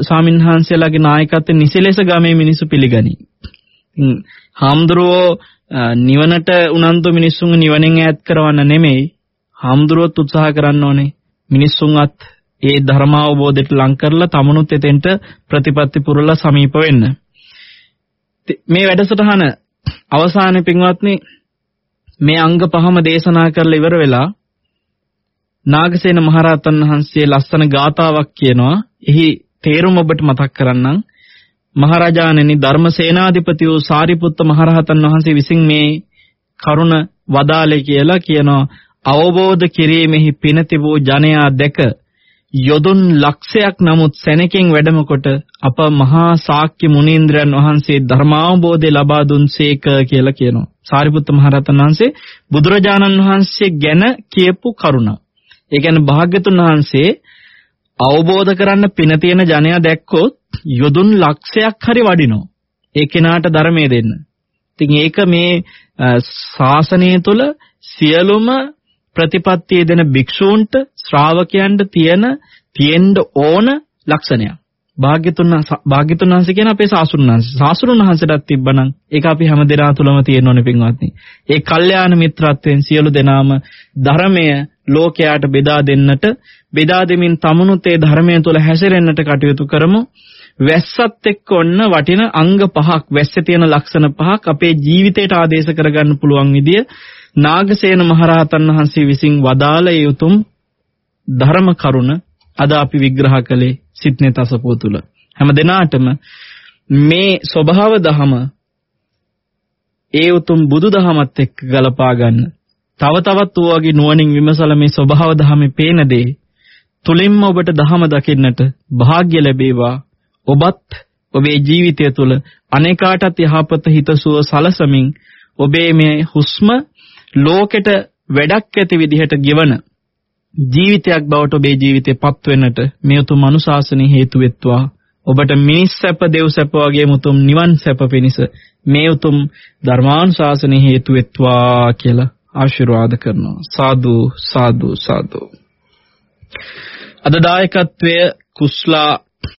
ස්වාමින් වහන්සේලාගේ නායකත්වයෙන් නිසලෙස ගමේ මිනිස්සු පිළිගනි. හාමුදුරුවෝ නිවනට උනන්දු මිනිස්සුන් නිවනෙන් ඈත් කරවන්න නෙමෙයි හාමුදුරුවොත් උත්සාහ කරන්න ඕනේ මිනිස්සුන්වත් ඒ ධර්මාවබෝධයට ලං කරලා තමනුත් එතෙන්ට ප්‍රතිපත්ති පුරලා සමීප වෙන්න. මේ වැඩසටහන අවසානයේ පින්වත්නි මේ අංග පහම දේශනා කරලා ඉවර වෙලා නාගසේන මහරහතන් වහන්සේ ලස්සන ගාතාවක් කියනවා. එහි තේරුම ඔබට මතක් කරන්නම්. මහරජාණෙනි ධර්මසේනාධිපති වූ සාරිපුත්ත මහරහතන් වහන්සේ විසින් මේ කරුණ වදාලේ කියලා කියනවා. අවබෝධ කිරීමෙහි පින තිබූ ජනයා දැක යොදුන් ලක්ෂයක් නමුත් සැනකින් වැඩම කොට අප මහා ශාක්‍ය මුනීන්ද්‍රයන් වහන්සේ ධර්මාවබෝධය ලබා දුන්සේක කියලා කියනවා. සාරිපුත්ත මහරහතන් වහන්සේ බුදුරජාණන් වහන්සේ ගැන කියපු කරුණ. ඒ කියන්නේ භාග්‍යතුන් වහන්සේ අවබෝධ කරන්න පින තියෙන ජනයා දැක්කොත් යොදුන් ලක්ෂයක් හරි වඩිනවා. ඒ කෙනාට ධර්මයේ දෙන්න. ඉතින් ඒක මේ ශාසනය තුළ සියලුම ප්‍රතිපත්තිය දෙන භික්ෂූන්ට ශ්‍රාවකයන්ට තියෙන තියෙන්න ඕන ලක්ෂණයක්. භාග්‍යතුන් භාග්‍යතුන් වහන්සේ කියන අපේ සාසුන් වහන්සේ. සාසුන් වහන්සේටත් තිබ්බනම් ඒක අපි හැම දෙනා තුළම තියෙන්න ඕනේ පින්වත්නි. ඒ කල්යාණ මිත්‍රත්වයෙන් සියලු දෙනාම ධර්මය ලෝකයාට බෙදා දෙන්නට බෙදා දෙමින් තමනුත් ඒ ධර්මය තුළ හැසිරෙන්නට කටයුතු කරමු. වැස්සත් එක්ක ඔන්න වටින අංග පහක් වැස්සේ තියෙන ලක්ෂණ පහක් අපේ ජීවිතයට ආදේශ කරගන්න පුළුවන් විදිය නාගසේන මහරහතන් වහන්සේ විසින් වදාළ යුතුම් ධර්ම කරුණ අද අපි විග්‍රහ කළේ සිත්නේ තසපුව තුල. හැම දිනාටම මේ ස්වභාව දහම ඒ උතුම් බුදුදහමත් එක්ක ගලපා ගන්න. තව තවත් ඔයගේ නුවණින් විමසලා මේ ස්වභාව දහමේ පේන දේ තුලින්ම ඔබට දහම දකින්නට වාග්ය ලැබේවා. ඔබත් ඔබේ ජීවිතය තුළ අනේකාටත් යහපත හිතසුව සලසමින් ඔබේ මේ හුස්ම ලෝකෙට වැඩක් ඇති විදිහට ගෙවන ජීවිතයක් බවට ඔබේ ජීවිතේ පත් වෙන්නට මේ උතුම් අනුශාසනෙ හේතු වෙත්වා. ඔබට මිනිස් සැප දෙව් සැප වගේ උතුම් නිවන් සැප පිණිස මේ උතුම් ධර්මානුශාසනෙ හේතු වෙත්වා කියලා ආශිර්වාද කරනවා. සාදු සාදු සාදු. අද දායකත්වය කුස්ලා